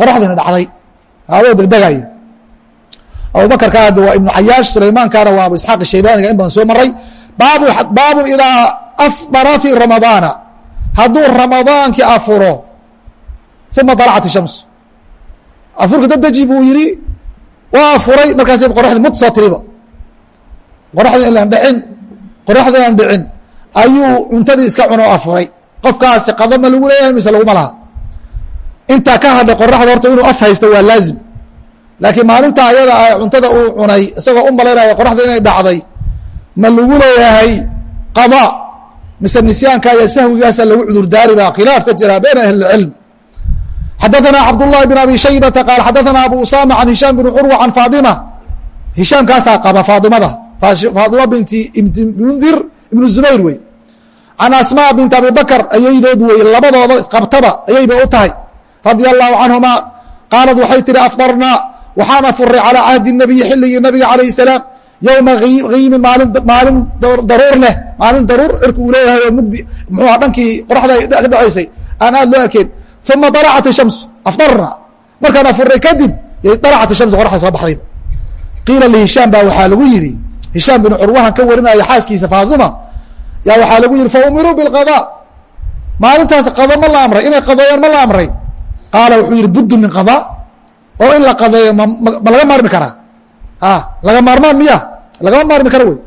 Qoraxdina dhacday. Adoo degdegayo abubakarka waa ibnu cayaash sulaymaankaana waa abu isxaaq shaybaniga in badan soo maray. Baabu baabun idaa afdara fi ramadaana hadduu ramadaankii afuro uma dalacat ishams afurka dadeji buu yihi waa afuray markaas qoraxdi mud soo tiriba qoraxda ilaan dhicin qoraxda aan dhicin ayuu cuntadii iska cuno afuray qofkaasi qado ma lagu leeyahay mise laguma laha intaa ka hadhay qoraxda horta inuu af haysto waa laazim laakiin maalinta ayada ah cuntada uu cunay isagoo u malaynaya qoraxda inay dhacday ma lagu leeyahay qada mise nisyaanka iyo sahwigaasa lagu cudurdaari baa khilaaf ka jira bayna ahli اcilm xadaثana cabdالlahi بn abi shaybata qaal xadaثana abu usama can hishaam bn curwa can faadima hishaamkaasaa qaba faadimada faadima binti mundir ibnu zubayr wey. Can asmaa binti abi ayaydood wey labadooda isqabtaba ayayba u tahay. Radia allahu canhumaa qaalad waxay tihi afdarnaa waxaana furay calaa cahdi nabiyi xilligii nabiga calayh salaam yowma kiimin maalin daruur leh maalin daruur cirka uu leeyahay oo mugdi mxuua dhankii qoraxda ay ka dhacaysay aan aad loo arkeen. Uma dalacat ishamsu afdarnaa markaana furay kadib yay dalacat ishamsu qoraxda soo baxdayba qiila lihishaam baa waxaa lagu yidhi hishaam bin curwahan ka warinaya xaaskiisa faadima yaa waxaa lagu yihi faumiruu biاlqada maalintaas qado ma la amray inay qadeeyaan ma la amray. Qaala wuxuu yihi buddu min qada. Oo in la qadeeyo ma laga maarmi karaa a laga maarmaan miya? Lagama maarmi karo wey.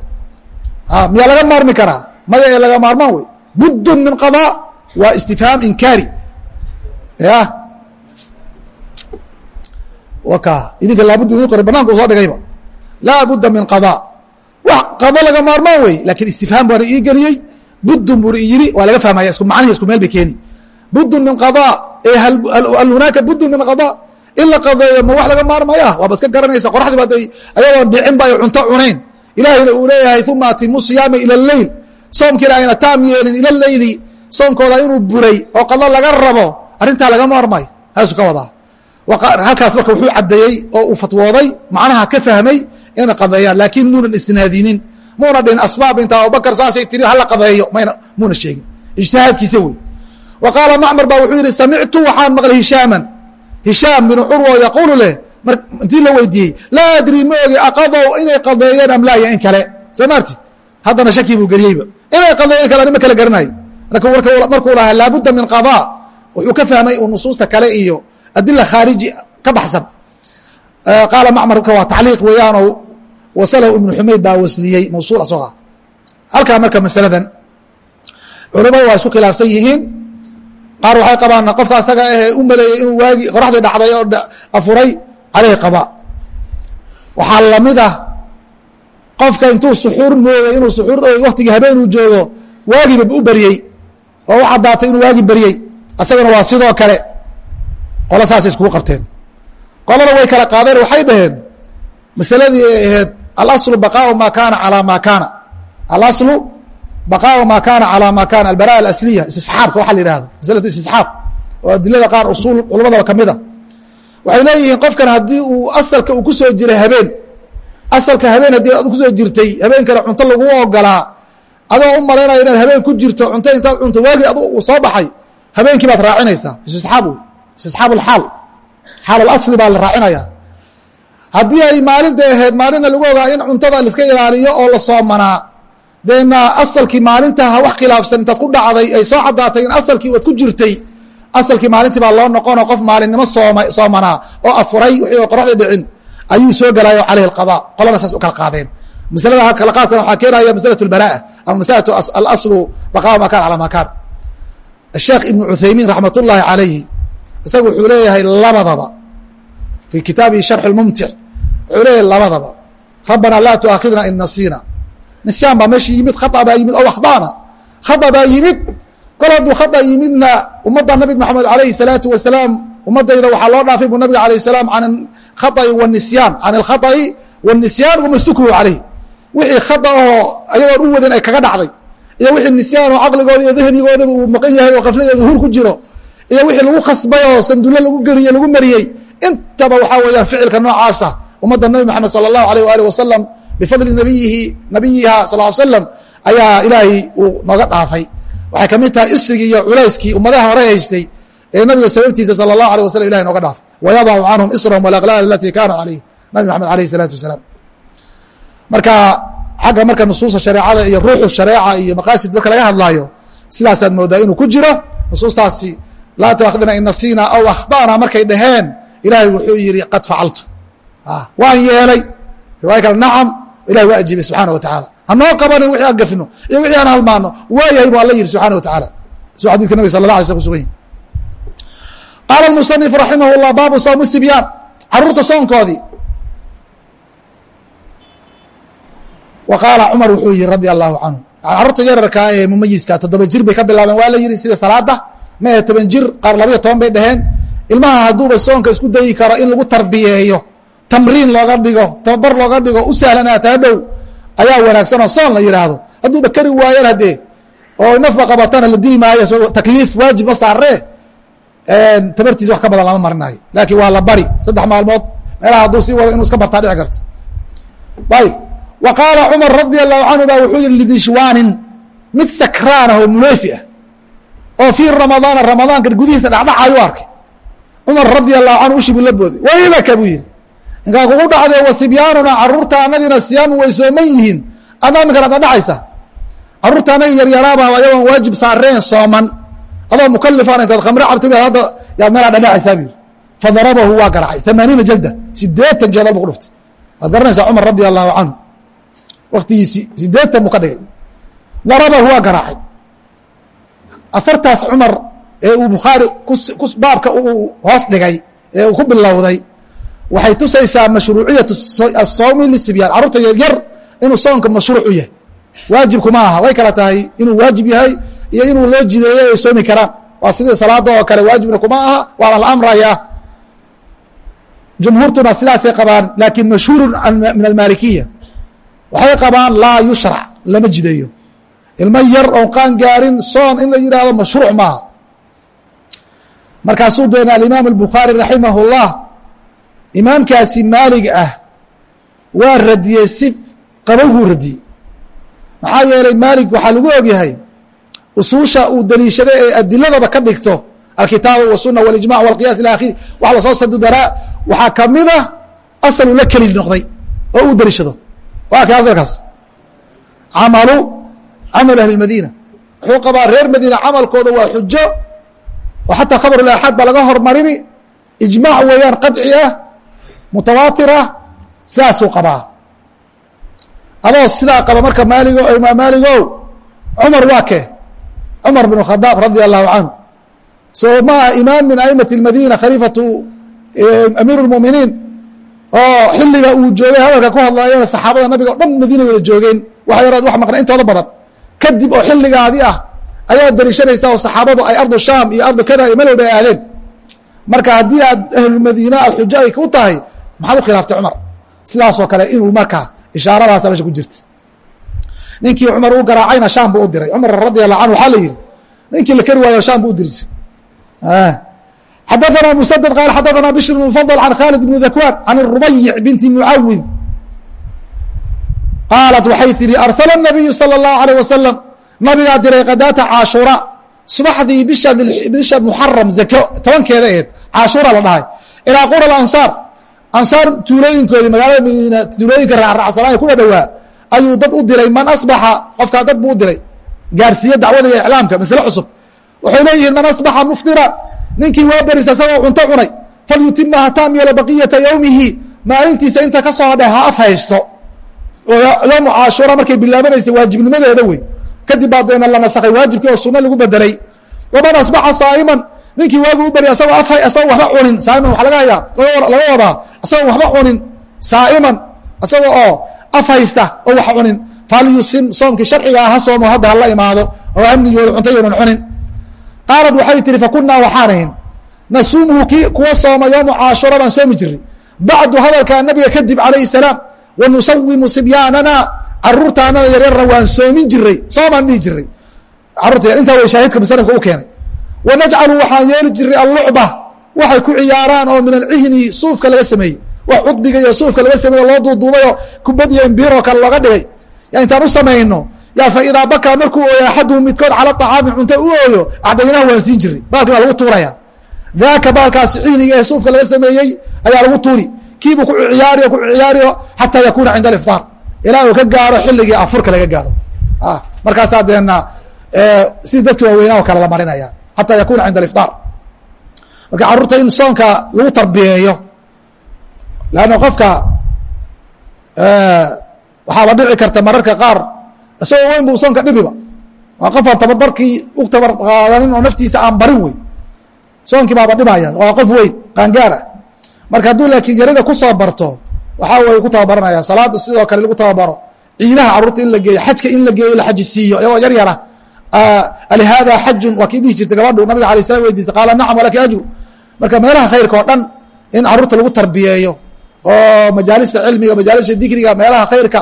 Miyaa laga maarmi karaa maya ee laga maarmaan wey. Buddun min qadaa waa istifhaam inkaari. Ya waka idinka laabudda idin qoray bananka soo dhigayba. Laa budda min qadaa wax qado laga maarmaan wey laakiin istifhaam baana ii geliyey. Buddun buna yiri waa laga fahmaya isku macnihi isku meel bay keeni. Buddun min qadaa ee hal hunaaka buddun min qadaa in la ma wax laga maarmaya? Waaba iska garanaysa qoraxdii ba ayagoon dhicin ba cunto cunayn. Ilaahayna uu leeyahay uma atimu siyaama ila leyl soomkiina ayna taam yeelin ila leyli soonkooda inuu buray oo qado laga rabo arrintaa laga maarmayo haasuu ka wadaa. Halkaas marka wuxuu caddeeyey oo uu fatwooday macnaha ka fahmay inay qadeeyaan laakiin muunan isnaadinin. Muuna dhihin asbaab inta abubakar saasay tiri hala qadeeyo mayna muuna sheegin. Ijtihaadkiisa wey wa qaala macmar ba wuxuu yihi samictu waxaan maqlay hishaaman hishaam binu curwo yaquulu leh intii la weydiiyey laa adri ma ogi aqadow inay qadeeyeen am laa iyo in kale. Soo maartid haddana shaki buu geliyeyba inay qadeeyeen kale anima kala garanayo. Markuu lahaa laabudda min qadaa wuxuu ka fahmay uu nusuusta kale iyo adila khaariji ka baxsan. Qaala macmarka waa tacliiq weeyaanoo wasalahu ibnu xumayd baa wasliyey mawsuul asaga halkaa marka masaladan culamadu waa isku khilaafsan yihiin. Qaar waxay qabaan qofka asaga ahe u maleeyey inuu waagi qoraxdii dhacday oo afuray caleyhi qaba. Waxaa la mid ah qofka intuu suxuur mooday inuu suxuur waktigii habeenuu joogo waagiba u beriyey oo u caddaatay inuu waagi beryey asagana waa sidoo kale qolo saasay iskugu qabteen. Qolada way kala qaadeen waxay dhaheen masaladii ay ahayd alaslu baqaau ma kaana calaa ma kaana alaslu baqaau ma kaana calaa ma kaana albara alasliya istisxaabka waxa la yihahdo masalatu istisxaab oo adilada qaar usuul culamadaba ka mid a waxay leeyihiin qofkan haddii uu asalka uu ku soo jiray habeen asalka habeen haddii ad ku soo jirtay habeenkana cunto lagu ogolaa adoo u malaynaya inaad habeen ku jirto cunto intaad cunto waagi adu uu soo baxay habeenkii baad raacinaysaa istisxaab wey istisxaab alxaal xaal alasli baa la raacinaya haddii ay maalinta ahayd maalinna lagu ogaa in cuntada laiska ilaaliyo oo la soomanaa deena asalkii maalintaha wax khilaafsan intaad ku dhacday ay soo caddaatay in asalkii waad ku jirtay. Asalkii maalintii baa loo noqonoo qof maalinimo sooma soomanaa oo afuray wixii qoraxda dhicin. Ayuu soo gelayo caleyhi alqada qolana saas u kala qaadeen. Masalada kala qaadkan waxaa keenaya masalat lbaraa ama masalatu alaslu baqaa ma kan calaa ma kan asheekh ibnu cuthaymiin raxmat ullaahi calayhi isaga wuxuu leeyahay labadaba. Fii kitaabihi sharx mumtic wuxuu leeyahay labadaba rabbana laa tuaakhidna in nasiina nisyaan baa meesha yimid khata baa yimid ow akhdana khata baa yimid kol hadduu khata yimidna ummadda nabi maxamed alayhi salaatu wasalaam ummadayda waxaa loo dhaafay buu nabiga alayh salaam can khaطa'i wanisyaan can alkhaطa'i wاnisyaan wama stukrihu calayh wixii khata ahoo ayagoon u wadin ay kaga dhacday iyo wixii nisyaan oo caqligooda iyo dihnigoodaba uu maqan yahay oo qafladeeda hur ku jiro iyo wixii lagu khasbay oo sandulle lagu geriye lagu mariyey intaba waxaa weeyaan ficilka noocaasa ummadda nabi maxamed salى اllahu alayh alih wasalam bifadli nabiyihi nabiyiha sal slam ayaa ilaahay uu nooga dhaafay waxay kamid tahay isrigii iyo culayskii ummadaha hore haystay ee nabiga sababtiisa salى اlahu alيه waslm ilahay nooga dhaafay wayadacu canhum israhum walaklaal alati kaanat alayh nabi maxamed alayh الsalaatu wasalaam marka xagga marka nusuusta shareecada iyo ruuxu shareeca iyo maqaasid dadka laga hadlaayo sidaasaad moodaa inuu ku jiro nusuustaasi laa tuakhdina in nasiina aw akhdana markay dhaheen ilahay wuxuu yihi qad facaltu waan yeelay. Riwaaya kale nacam ilahi waa ajiibay subxaana wa tacaala. Hanoo qabanin wixii aan gafno iyo wixii aan halmaano. Waa yahay bu alla yihi subxana wa tacaala. Suu xadidka nabig sala la alay sl kusugan yahi qaala musanif raximah llah baabu sawmi sibyaan carruurta soonkoodii. Wa qaala cumar wuxuu yihi radia allahu canhu carruurta yararkaa ee mumayiska toddoba jir bay ka bilaabeen. Waa la yihi sida salaada ma ahe toban jir qaar labayo toban bay dhaheen. Ilmaha hadduuba soonka isku dayi karo in lagu tarbiyeeyo tamriin looga dhigo tababar looga dhigo u sahlanaata hadhow ayaa wanaagsanoo soon la yihaahdo hadduuba kari waayeen haddee oo nafba qabatana la dili maayo takliif waajib ma saaree tabartiisa wax ka badan lama marinaayo laakiin waa la bari. Saddex maalmood meelaha hadduu sii wado inuu iska bartaa dhici karta. Ayb wa qaala cumar radi allahu canhu ba wuxuu yihi lidishwaanin mid sakraan ah oo muleefi ah. Oo fii ramadaana ramadaanka gudihiisa dhacdhacayu arkay. Cumar radi allahu canhu ushi buu la booday waybaka buu yihi inkaan kugu dhacdee wasibyaanuna carruurta anagina siyaamu way sooman yihiin. Adaa minkan ada dhacaysa. Caruurta anagi yaryaraaba ayagoon waajib saareen sooman. Adoo mukalifaan intaad khamre cabtay ba hadda yaad meelaa dhadhacaysaa bu yihi fadarabahu waa garacay amaaniina jalda. Sideetan jeedal bu ku dhuftay. Waad garanaysaa cumar radi allahu buu ka dhigay. Darabahu waa garaacay. Afartaas cumar ee uu bukhaari baabka uu hoos dhigay ee uu ku bilowday waxay tusaysaa mashruuciyat asawmi lisibyan carruurta yaryar inuu soonka mashruuc u yahay waajibkuma aha. Way kala tahay inuu waajib yahay iyo inuu loo jideeyo ay soomi karaan. Waa sidii salaada oo kale waajibna kuma aha. Waana la amraya jumhuurtuna sidaasay qabaan laakiin mashhuuru min almaalikiya waxay qabaan laa yushrac lama jideeyo. Ilmo yar oon qaan gaarin soon in la yidhaahdo mashruuc maaha. Markaasuu deen alimaam albukhaari raximah imaamkaasi maalig ah waa radiyey si qabowguu radiyey. Maxaa yeelay maalig waxaa lagu ogyahay usuusha uu deliishaday ee adiladaba ka dhigto alkitaaba wasunna walijmac walqiyaas ila akhiri wax la soo sadidara waxaa kamida ah asal uu la keli noqday oo uu deliishado waa kay asalkaas. Camalu camal ahli madiina wuxuu qabaa reer madiina camalkooda waa xujo oo xataa khabar baa laga hormarini. Ijmaac weeyaan qaci ah mutawaatir ah sidaasuu qabaa. Adoo sidaa qaba marka maaligo imaam maaligo cumar waa ke cumar bn khadaab radi allahu canhu. Soo maaha imaam min aimati اmadina khaliifatu amiir اlmuminiin oo xilliga uu joogay hadalka ku hadlaayana saxaabada nabiga o dhan madiina wada joogeen wax yarood wax maqna intooda badan. Kadib oo xiligaadi ah ayaa dariishanaysa oo saxaabadu ay ardu shaam iyo ardu kada iyo meel walba ay aadeen. Marka haddii aad ahlulmadiina aad xujo ay ku tahay maxaad u khilaaftay cumar sidaasoo kale inuu marka ishaaradaasa meesha ku jirta ninkii cumar uu garaacayna shaam buu u diray cumar radi allahu canhu waxaa la yihi ninkii la keri waayo shaam buu u diri jir xadaثna msdd qal xadaثna bشhr بن mفضل عan khالد بن ذakوان عan الرubayع binti mعawid qaalat waxay tihi arsla النabiyu slى الlaهu عalيه wasaلم nabigaa diray kadaata caashura subaxdii bisha bisha muxaram zako tobankeeda aheed caashura la dhahay ilaa qura ansaar ansaar tuulooyinkoodii magaalada madiina tuulooyinka raacraacsanaayo kuwa dhowaa ayuu dad u diray man asbaxa qofkaa dad buu u diray gaarsiiye dacwada iyo iclaamka masle cusub. Waxay leeyihiin man asbaxa muftira ninkii waa berisa isagoo cunto cunay. Falyutima ha taam yeelo baqiyata yowmihi maalintiisa inta ka soo hadhay ha af haysto. Yowmu caashura markay bilaabanaysay waajibnimadeeda wey kadib baa deena la nasakhay waajibkii oo sunno lagu bedelay. Waman asbaxa saa'iman ninkii waagu u beri asagoo af asagoo waxba cunin. Saaiman waxa laga hayaa laga wadaa asagoo waxba cunin. Saa'iman isaga oo af haysta oo wax cunin. Falyusim soomkii sharcigaa ha soomo hadda hala imaado oo amnigooda cunto yoonan cunin. Qaalad waxay tihi fakunaa waxaanahin nasuumuhu kii kuwa sooma yowmu caashura baan soomi jiray bacdu hadalkaa nabiga kadib calayhi salaam wa nusawimu sibyaanana caruurtaanada yaryarna waan soomin jiray soomaan dhihi jiray intaa way shaahidka musanifka u keenay wa najcalu waxaan yeeli jiray allucba waxay ku ciyaaraan oo min alcihni suufka laga sameeyey wax cudbiga iyo suufka laga sameeye loo duuduubayoo kubad iyo imbiiroo kale looga dhigay yaa intaan u samayno yaa fa idaa bakaa markuu ooyo axaduhu midkood cala acaami cunto u ooyo acdaynaha waan siin jiray baalkii baa lagu tuuraya daaka baalkaasi cihniga ee suufka laga sameeyey ayaa lagu tuuri kiibuu ku ciyaariyo ku ciyaariyo xataa yakuuna cinda alifطaar ilaa uu ka gaaro xilligii afurka laga gaaro markaasaa deena sidii dadki waaweynaa oo kale la marinaya xataa yakuna cinda alifطaar marka carruurta in soonka lagu tarbiyeeyo lanna qofka waxaaba dhici karta mararka qaar isagoo weyn buu soonka dhibiba waa qofaan tababarkii u qaadanin oo naftiisa aan barin wey soonkii baaba dhibaya waa qof weyn qaangaara marka hadduu laakiin yarida ku soo barto waxaa way ku tababaranaya salaada sidoo kale lagu tababaro ciidaha carruurta in la geeyo xajka in la geeyo la xajisiiyo iyagoo yar yara alihada xajun waa kii gabadhu nabiga alay slam weydiisay qaala nacam walaki ajru marka meelaha khayrka oo dhan in carruurta lagu tarbiyeeyo oo majaalista cilmiga majaalista dikriga meelaha khayrka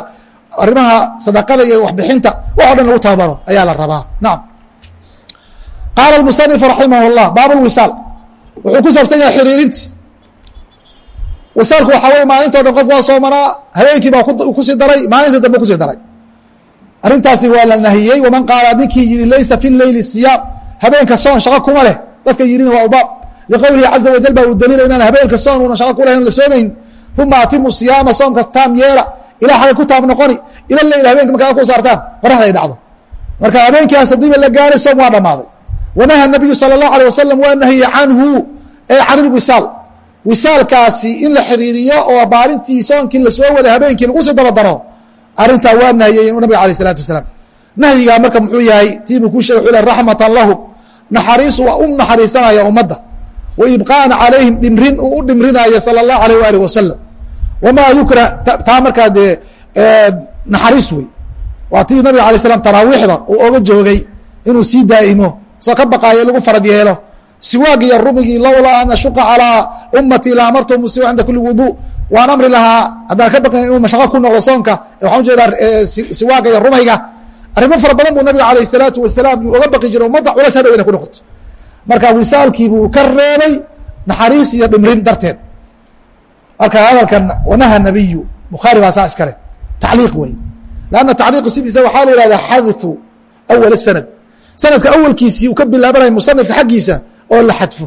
arrimaha sadaqada iyo waxbixinta wax o dhan lagu tababaro ayaa la rabaa nacam qaala musanifu raximah اllah baab lwisaal wuxuu ku saabsan yahay xiriirinti wisaalku waxaa wey maalintoo dhan qof waa soomanaa habeenkii baa ku sii daray maalinta dambe ku sii daray arrintaasi waa la nahiyey waman qaala ninkii yihi laysa fi leyli siyaam. Habeenka soon shaqo kuma leh. Dadka yihina waa ubaab liqowlihi caza wajal baa uu daliila inaan habeenka soon una shaqo kulahayn la soomayn uma atimu siyaama soomka taam yeela. Ilaa xagay ku taab noqoni. Ila leyl habeenka markaa ku saartaan qoraxda ay dhacdo. Marka habeenkaas hadiiba la gaaray soom waa dhammaaday. Wanaha nabiyu sala allahu alay wasalam waa nahiyey canhu ee can ilwisaal wisaalkaasi in la xiriiriyo oo maalintii soonkii la soo waday habeenkii lagu sii dabadaro arrintaa waa nahiyey nabiga alayh isalaatu wasalaam. Nahyigaa marka muxuu yahay tiibuu kuu shegay wuxuu raxmatan lahum naxariis waa u naxariisanaya ummadda. Wa ibqaan calayhim dhimrin uu u dhimrinayo sala allahu alayh waalih wasalam wamaa yukra taa markaa dee naxariis wey. Waa tii nabiga alay slam taraawiixda uu oga joogay inuu sii daa'imo soo ka baqaayo lagu farad yeelo. Siwaag iyo rumigii lowlaa an ashuqa calىa ummatii la amartuhum siwa cinda kuli wudu waan amri lahaa haddaan ka baqin inuu mashaqo ku noqdo soonka waxaan u jeedaa siwaaga iyo rumayga. Arrimo fara badan buu nabiga alayh الsalaatu wasalaam uu oga baqi jiray ummadda culas hadhow inay ku noqoto. Marka wisaalkii buu ka reebay naxariis iyo dhimrin darteed. Marka hadalkan wanaha nabiyu bukhaari baa saa iskale tacliiq wey lanna tacliiqu sidiisa waxaa la yihahdaa xadfu awal sanad. Sanadka awalkiisii uu ka bilaabanaya musanifka xaggiisa oo la xadfo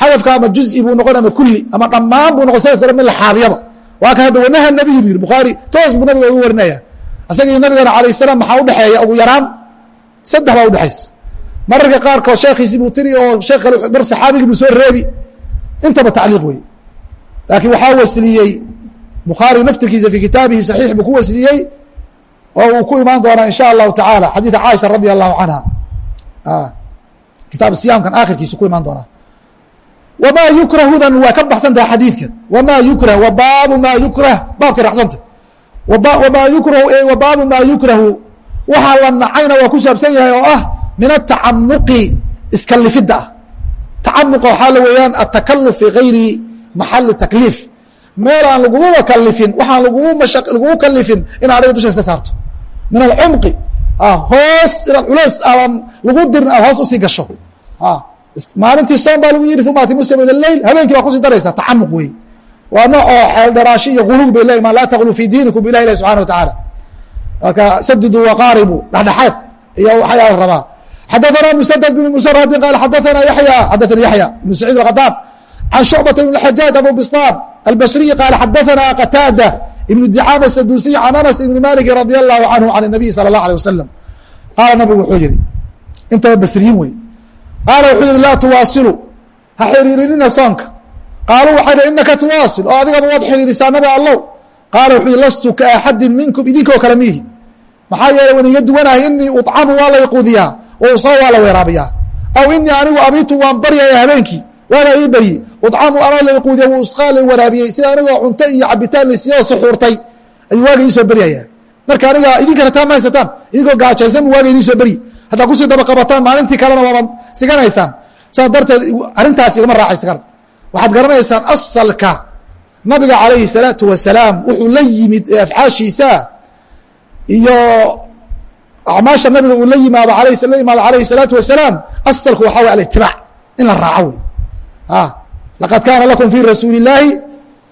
xadafka ama juزi buu noqon ama kuli ama dhammaan buu noqon sanadka dhan mid la xaadiyaba waa kan hadda wanaha nabihi buu yihi bukhaari toos buu nabiga uga warinaya. Asaga iyo nabigana calayh salaam maxaa udhexeeya ugu yaraan? Saddex baa udhexaysa mararka qaarkood sheekhiisii buu tiri oo sheekh kale mar saxaabigii buu soo reebi. Intaba tacliiq weeye. Laakiin waxaa wasliyey bukhaari naftirkiisa fii kitaabihi saxiix buu ku wasliyey oo uu ku imaan doonaa in sha allahu tacaala xadiida caaisha radi allahu canha ah, kitaab siyaamkan aakhirkiisa ku imaan doonaa wmaa yukrahudan waa ka baxsan tahay xadiidkan wmaa yukrah wa baabu maa yukrah baabkay racsanta wmaa yukrahu wa baabu maa yukrahu waxaa la nacayna waa ku saabsan yahay oo ah min atacamuqi iskalifidda ah tacamuqa waxaa la weeyaan atakaluf fi gayri maxali takliif meel aan laguguba kalifin waxaan lagugu kalifin inaad adiga dusha iska saarto min alcumqi hoos inaad culeys aadan lagu dirin aad hoos u sii gasho maalintii soom baa lagu yihi uma atimusam ila leyl habeenkii baa kusii daraysa tacamuq wey waa nooc oo xeeldharaashi iyo guluug bay leeyi ma laa taqlu fi diinikum ilah ilahi subxana wa tacaala marka sadidu waqaaribu dhexdhexaad iyo waxayaa la rabaa xadaثana msdد بن msradin qal xadaثana yaحya xadaثani yaحya ibn سacيid الqaطاn can شhucbaة بن xajاaج abu bsطاn albشriي qaal xadaثana qtاadة ibn dicاama sadusiy can anas ibn maliki radي الlahu canhu can الnabiy salى الlaه alيه wasalam qaala nabigu wuxuu yihi intaba basriyin wey qaala wuxuu yihi laa tuwaasilu. Ha xiriirinina soonka. Qaaluu waxay dhi inaka tuwaasil. Oo adigaba waad xiriirisaa nabi allow. Qaala wuxuu yihi lastu ka axadin minkum idinkoo kale miihi maxaa yeeley wan iga duwanahay inii uطcamu waa la iquudiyaa wa usqaa waa la weeraabiyaa. Aw inii anigu abitu waan baryaya habeenkii waana ii baryi uطcamu anaa la iquudiya wa usqaa la waraabiyey. Sida anigoo cunto iyo marka aniga idinkana taa idinkoo gaajaysan bu waaga soo beryi haddaa kusii daba qabataan maalintii kalena waabaad siganaysaan saas darteed arrintaas igama raacaysa waxaad garanaysaan asalka nabiga calayhi الsalaatu wasalaam wuxuu la yimid ee afcaashiisa iyo acmaasha nabiga uu la yimaado la yimaado alayhi الsalaatu wasalaam asalku waxa way alitibaac in la raaco wey laqad kaana lakum fi rasuuli الlaahi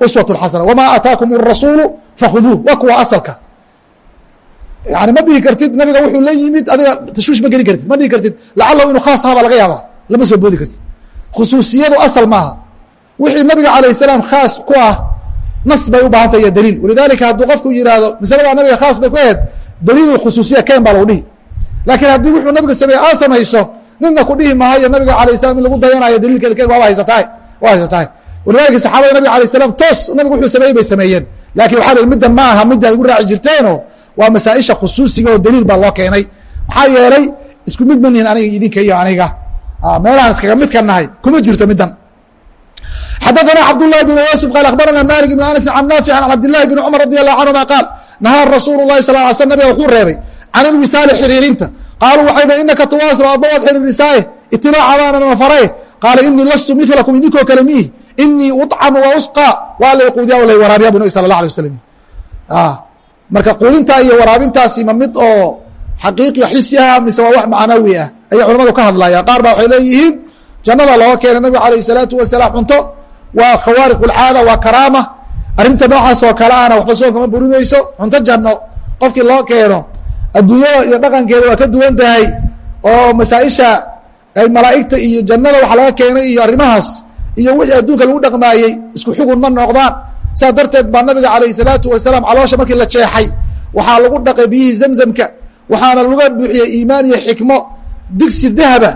uswaة xasana wma ataakum الrasuulu fakhuduuh wa kuwa asalka yani ma dhihi kartid nabiga wuxuu la yimid adiga tashwiish ma geli kartid. Ma dhihi kartid lacalahu inuu khaas ahaa baa laga yaabaa. Lama soo boodi kartid. Khusuusiyadu asal maaha. Wixii nabiga calayh salaam khaas ku ah nas bay u baahantah iyo daliil. Walidaalika hadduu qofku yidhaahdo masalada nabiga khaas bay ku aheyd daliilu khusuusiya keen baa lagu dhihi. Laakiin haddii wuxuu nabiga sameeye aa samayso nidna ku dhihi maahayo nabiga alayh salam in lagu dayanayo daliilkeeda keen waaba haysatahay waa haysatahay walidaalika saxaabada nabiga alayh salaam toos nabiga wuxuu sameeyey bay sameeyeen. Laakiin waxa la midda ma aha middaad ugu raaci jirteeno waa masaaisha khusuusiga oo daliil baa loo keenay maxaa yeelay isku mid manihin aniga idinka iyo aniga meelahaan iskaga midka nahay kuma jirto middan xadaثna cabdاللahi بن yusف qال aخbarana malik بن aنس can naafic an cabdالlahi بn cmr radي الlahu canهuma qaal nahaa rasuul الlahi sal ly sl nabiga wuxuu reebay can ilwisaali xiriirinta qaaluu waxay dh inaka tuwaasil adba waad xiriirisaaye itibaacabaanana faray qaala inii lastu milakum idinkoo kale miihi inii uطcamu wa usqى waa la quudiya o la waraabiya bu nabi sal الlah alيه waslm marka quudintaa iyo waraabintaasi ma mid oo xaqiiqiya xisyaha mise waa wax macnaawi ah. Ayay culamadu ka hadlayaan qaar baa waxay leeyihiin jannada looga keenay nabigu alayh salaatu wasalaam cunto waa khawaariq ulcaada waa karaama. Arrinta noocaas oo kale ana waxba soonkama burinayso. Cunto janno qofkii loo keeno adduunyada iyo dhaqankeeda waa ka duwan tahay. Oo masaaisha malaa'igta iyo jannada waxa laga keenay iyo arrimahaas iyo wixii adduunka lagu dhaqmaayey isku xugun ma noqdaan saas darteed baa nabiga alayh الsalaatu wasalaam caloosha markii la jeexay waxaa lagu dhaqay biyihii zamzamka waxaana laga buuxiyey iimaan iyo xikmo. Digsi dahaba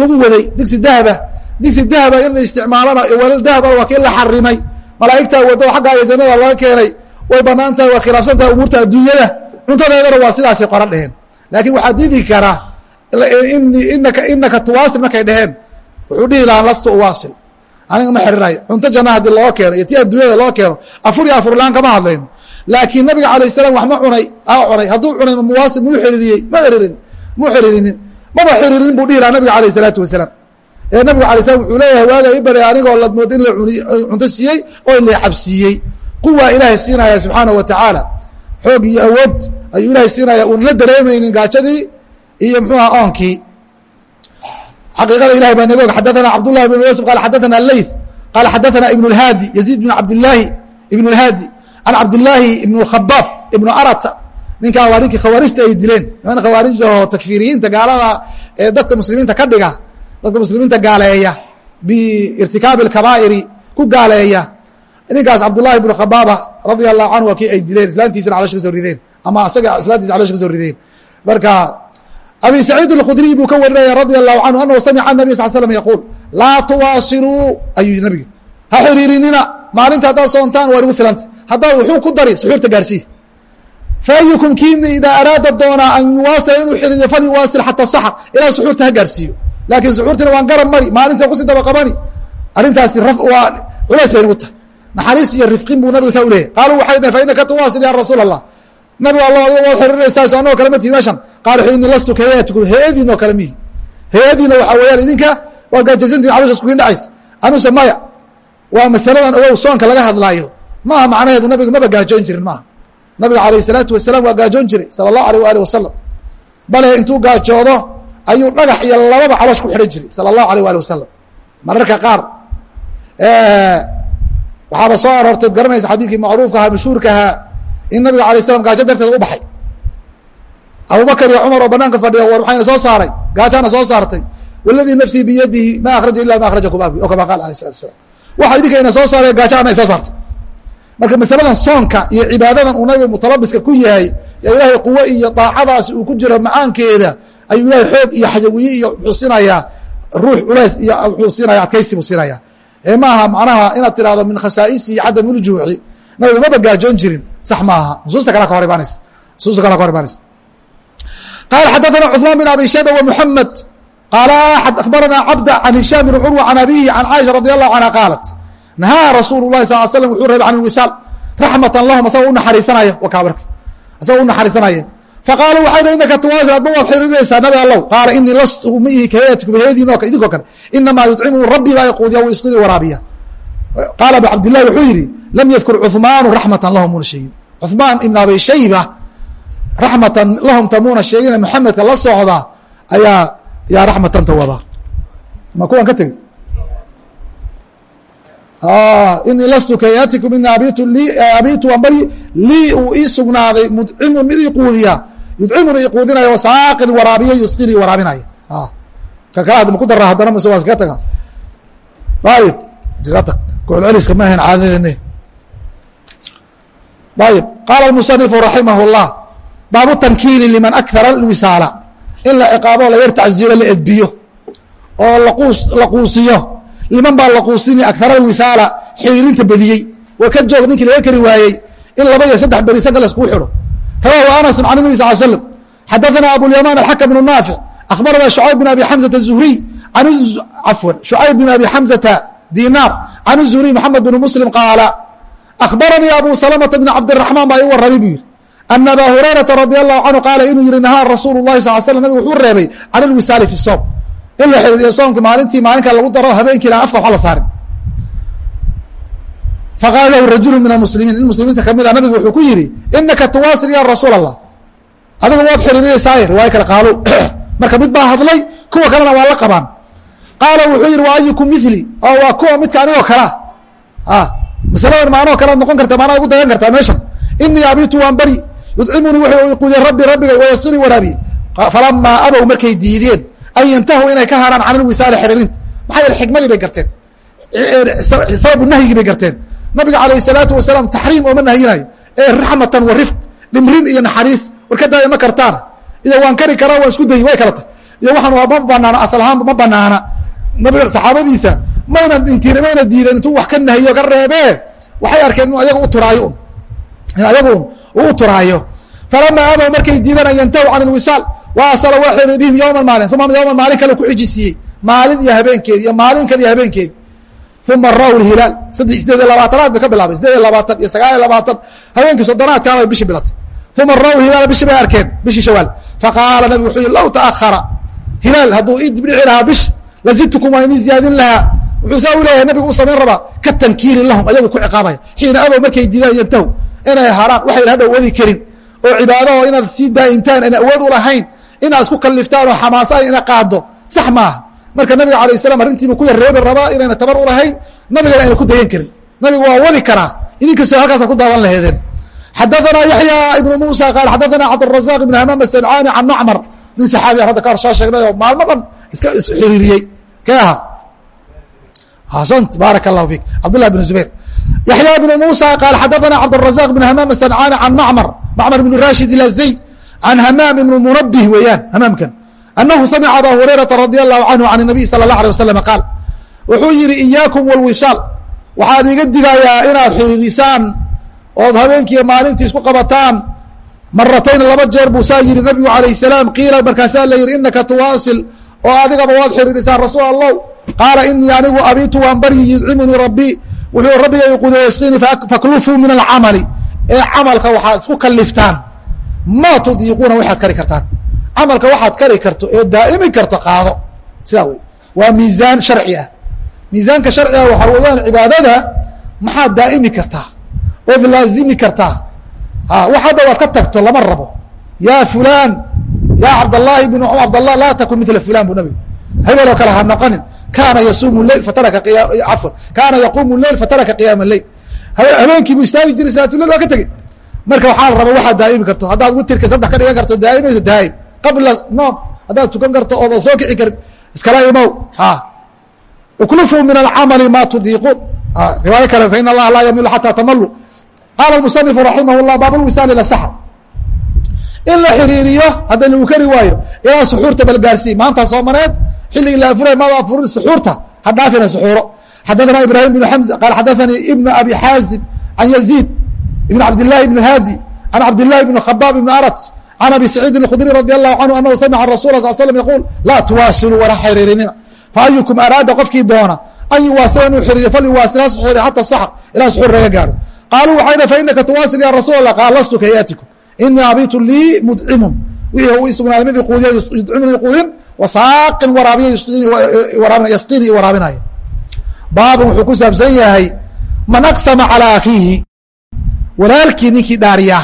lagu waday digsi dahaba digsi dahaba in la isticmaalana walal dahabana waa kii la xarimay. Malaa'igtaa wado xaggaa iyo jannada laga keenay way bannaan tahay waa khilaafsan tahay umuurta adduunyada. Cuntadeedana waa sidaasay qoran dheheen laakiin waxaa diidi karaa inaka inaka tuwaasil markay dheheen wuxuu dhihi lahaa lastu uwaasil aniga ma xirirayo cunto janna haddii loo keeno iyo ti adduunyada loo keeno. Afur iyo afurlaan kama hadlayno laakiin nabiga alayh salaam wax ma cunay a cunay. Hadduu cunay muwaasil muu xiriiriyey ma xiriirin muu xiriirinin. Maba xiriirin buu dhihi lahaa nabiga alayh isalaatu wasalaam. Ee nabigu alay slam wuxuu leeyahay waaga i baray anigoo ladmood in la cunto siiyey oo la cabsiiyey quwaa ilaahay siinaya subxaanaه wa tacaala. Xoog iyo awood ayuu ilahay siinaya uuna la dareemaynin gaajadii iyo mxuuha oonkii xaqiiqada ilahay baa naga og xadaثana cabdالlahi بn yusuf qal xadaثana leyth qala xadaثana ibn اlhaadi yaزيid bn cabdالlahi ibn اlhaadi can cabdالlaahi ibn khabaab ibn arata ninkaa waa ninkii khawaarijta ay dileen niman khawaarij oo takfiriyiinta gaalada ee dadka muslimiinta ka dhiga dadka muslimiinta gaaleeya biirtikaabi اkabaa'iri ku gaaleeya ninkaas cabdالlahi ibn khabaaba radia الlahu canhu waa kii ay dileen islaantiisana calosha ka soo rideen ama asaga islaantiisa calosha ka soo rideen marka abi saciid اkudriy buu ka warinaya radi الlahu canhu anahu samica nabiy sal slm yaquul laa tuwaasiluu ayuu nabiga ha xiriirinina maalinta haddaad soontaan waa igu filanta haddaad wuxuu ku dari suxuurta gaarsii faayukum kiina idaa araada doonaa an yuwaasila inuu xiriiriyo fal yuwaasil xata saxr ilaa suxuurta ha gaarsiiyo laakiin suxuurtina waan garab mari maalinta kusii daba qabani arrintaasi waa culays bay nagu tahay naxariis iyo rifqin buu nabiga saa u leeyahy qaaluu waxay dhaheen fa inaka tuwaasil ya rasuul allah adiga waad xiriirinaysaa anagoo kale ma tihi meeshan qaal wuxuu ini lastu kahayatikum hay'adiin oo kale mihi. Hay'adiina waxaa weeyaan idinka waad gaajaysantihin calosha iskukin dhacays anuse maya waa masaladan ogow soonka laga hadlaayo. Maaha macnaheedu nabiga maba gaajoon jirin maaha. Nabiga alayh salaatu wasalaam waa gaajoon jiray sala allahu alayh waali wasalam bale intuu gaajoodo ayuu dhagax iyo lababa caloosh ku xidhan jiray sala allahu alayh waali wasalam mararka qaar waxaaba soo aroorteed garanaysa xadiidkii macruufka ahaa mashhuurka ahaa in nabiga alay slam gaajo darteed u baxay. Abubakr iyo cumar oo banaanka fadhiya war waxayna soo saaray. Gaajaana soo saartay. Waladii nafsii biyadihi ma akhraja ila ma akhrajakum abi o kama qaal alayh salatu asalaam waxa idinka ina soo saareen gaajaana ay soo saartay. Marka masaladan soonka iyo cibaadadan uu nabiga mutalabiska ku yahay ee ilaahay quwo iyo daacadaasi uu ku jiro macaankeeda ayuu ilahay xoog iyo xajawiye iyo wuxuu siinayaa ruux culays iyo wuxuu siinaya adkaysi buu siinaya. Ee maaha macnaha inaad tidhahdo min khasaa'isi cadam uljuuci nabiga maba gaajoon jirin sax maaha nusuusta kale ka hor imaanaysa nusuusta kale ka hor imaanaysa qال xdثna cثman بن abي شhيبة ومحمد qال أخبرna cبد عن هiشام بن cروة عن أbيه عن cائشha رضي الله عنها قاaلت نahاa رasuل الlahi صل ل sلم وxuu reebay عن الوisaal رaحمة لهم asagoo unaxariisanaya wkaabarka asagoo unaxariisanaya faqاaluu waxay dh inaka twaasil adma waad xiriirinaysaa nabi allow qaala inii lastu ma ihi kahayatikum hayadiin idinkoo kale inamaa yudcimu rabbi baa yaquudiya w isqini waraabiya qaala abu cabdillahi wuxuu yidhi lam yadkur cuثmaanu raxmatan lahum muna sheegin. Cuثmaan ibn abi shayba raxmatan lahum tamuuna sheegina maxamedka la socda ayaa yaa raxmatanta wadaa ma kuwan ka tegey inii lastu kayatikum ini abitu li abitu waan lii uu ii sugnaaday mudcimun mid ii quudiya yudcimuna iquudinaya wasaaqin waraabiya yusqini waraabinaya ka kala ad ma ku daraa haddana mise waa iskaga taga. Ayib iska celceliska maahan caadadeeni ayb qaala musanifu raximah اllah baabu tankiili liman akara wisaala in la ciqaabo laga tacziiro la edbiyo oo la quusiyo liman baa la quusini akara wisaala xiriirinta badiyey war ka joog ninkii laga kari waayey in laba iyo saddex beri saga laskuu xidho rawaahu anasu can nabi sal slm xadaana abulyamaan axakam bnu naafic akhbarana shucayb bin abi xamzata zuhriy cafwan shucayb bin abi xamzata dinaar can الzuhriy mxamed bn muslim qaala akhbaranii abu salmta bn cabdiraxmaan baa ii warramay buu yidhi an aba hurayrata radi allahu canhu qaala inuu yihi nahaa rasuulu lahi sal slam nabigu wuxuu reebay can ilwisaali fi soom in la xiriiriyo soomka maalintii maalinka lagu daro habeenkii afka waxa la saarin faqaala lahu rajulu min almuslimiin in muslimiinta ka mid a nabigu wuxuu ku yidhi inaka tuwaasil ya rasuul allah adiga waad xiriirinaysaa riwaayo kale qaalu marka mid baa hadlay kuwa kalena waa la qabaan qaala wuxuu yihi wa ayukum mili oo waa kuwa midka anigoo kalea masaladan maanoo kalead noqon karta maanaa igu dagan kartaa meeshan. Inii abitu waan beri yudcimunii wuxuu quudiye rabbi rabbigay wayasqini waraabiye falamaa abow markay diideen an yantahuu inay ka haraan can ilwisaali xiriirinta maxaa yeele xikmadii bay garteen. Sababu nahyigii bay garteen. Nabiga alayh الsalaatu wasalaam taxriim ooma nahyinayo ee raxmatan wa rifq dhimrin iyo naxariis war ka daaya ma kartaana iyo waan kari karaa waan isku dayi way kala tahy iyo waxaan ma banaana asal ahaan ma banaana nabiga saxaabadiisa mayna intiina mayna diideen intuu wax ka nahiyo ka reebee waxay arkeen inu ayaga u turaayo. Un in ayagu uu turaayo. Falama aabow markay diidaan an yantahu can ilwisaal wa asala waa bihim yowman maalin. Uma yowman maalin kale ku xijisiiyey maalin iyo habeenkeedi iyo maalinkan iyo habeenkeedi uma raw hilaal saddex sideed labaatanaad bay ka bilaabay sideed labaatan iyo sagaal labaatan. Habeenkii soddonaadkaana bay bishii bilatay uma raw bishii bay arkeen bishii shawaal. Faqaala nabigu wuxuu yihi low taahara hilaal hadduu ii dibdhici lahaa bish lazidtukum waa idin ziyaadin lahaa wuxuu saa u leeyahay nabigu u samayn rabaa ka tankiiri lahum ayagu ku ciqaabaya xiina abow markay diidaan yantahu inay haraan waxayna hadha awoodi karin oo cibaadaho inaad sii daa'imtaan aan awood u lahayn inaad isku kalliftaan oo xamaasaha ina qaaddo sax maaha marka nabiga alay salam arrintiibuu ku yarreebi rabaa inayna tabar u lahayn nabigana ayna ku dayan karin nabigu waa wadi karaa idinkasta halkaasaad ku daadan laheedeen xadaanaa yaxya ibnu muusa qaal xadaanaa cabdirazaq ibnu hamaam asalcaani can macmar nin saxaabiya hadda ka horshaa sheegnay oo maalmo dhan iska isxiriiriyey kee ahaa baarak الlah فيk cabdالlah بن زubayr yaحyى بن muسى qaal xadaثna cabdالرaزاq بن hamaam السنcاni can mcmr mcmr بن rashid الأزدي can hamaam iبn munbه weeyaan hamaamkan أنhu samca abا هurayرaةa radي الlahu canهu can النabiy salى الlaه عليه waslم qaal wuxuu yihi إiyaakum wاlwisaal waxaan iga digayaa inaad xiriirisaan ood habeenkiiyo maalintii isku qabataan maratayn laba jeer buu saa yihi nabigu عalaيه السلاam qiila markaasaa la yihi inaka tuwaasil oo adigaba waad xiriirisaan rasuul الlow qaala inii anigu abitu waan baryi yudcimunii rabbi. Wuxuu rabbiga iquday ysqini faklufuu min alcamali. Ee camalka waxaad isku kaliftaan ma tudiiquuna waxaad kari kartaan. Camalka waxaad kari karto ee daa'imi karto qaado. Sidaa wey waa miisaan sharci ah. Miisaanka sharciga waxaa weeyaan cibaadada maxaad daa'imi kartaa? Ood laazimi kartaa? Ha wax hadda waad ka tagto lama rabo. Yaa fulan yaa cabdالlahi bn cabdالlah laa takun mila fulan bu nabigu hebeloo kale ha noqonin kaana yasuumu leil fataraka afwan kaana yaquumu leil fataraka qiyaama leil habeenkii buu istaagi jiray salaatulel waa ka tegey marka waxaa la raba waxaad daa'imi karto haddaad witirka saddex ka dhigan karto daa'imayso daa'im qabla noom haddaad tukan karto oodan soo kici karin iskala imow a اklfuu min اlcamali ma tudiiquun riwaayo kale fain اllaha laa yamilu xatى tamalu qaala اmusنifu raximah الlah baab اlwisaal ilى saxr in la xiriiriyo hadda lagu kari waayo ilaa suxuurta balgaarsii maanta soomaneed xilligii la afuray mada afurin suxuurta ha dhaafina suxuuro xadaثna ibrahim بن xamزة qaal xadaثanii ibn abi xaazim can yaزيid ibn cabdالlahi ibn haadi can cabdالlahi ibn khabaab ibn arat can abi saciidin اkhudri radي الlahu canhu anahu samca rasul sal slm yaquul laa tuwaasiluu wala xiriirinina faayukum araada qofkii doona an yuwaasila inuu xiriiriyo falyuwaasil has xiriir xata saxr ilaa suxuur laga gaaro qaaluu waxay dhh fainaka tuwaasil ya rasuul allah qaal lastu kayaatikum inii abitu lii mudcimun wixii uu ii sugnaaday mid quudin wasaaqin yasqiini i waraabinaya baabun wuxuu ku saabsan yahay man aqsama calaa akhiihi walaalkii ninkii dhaariya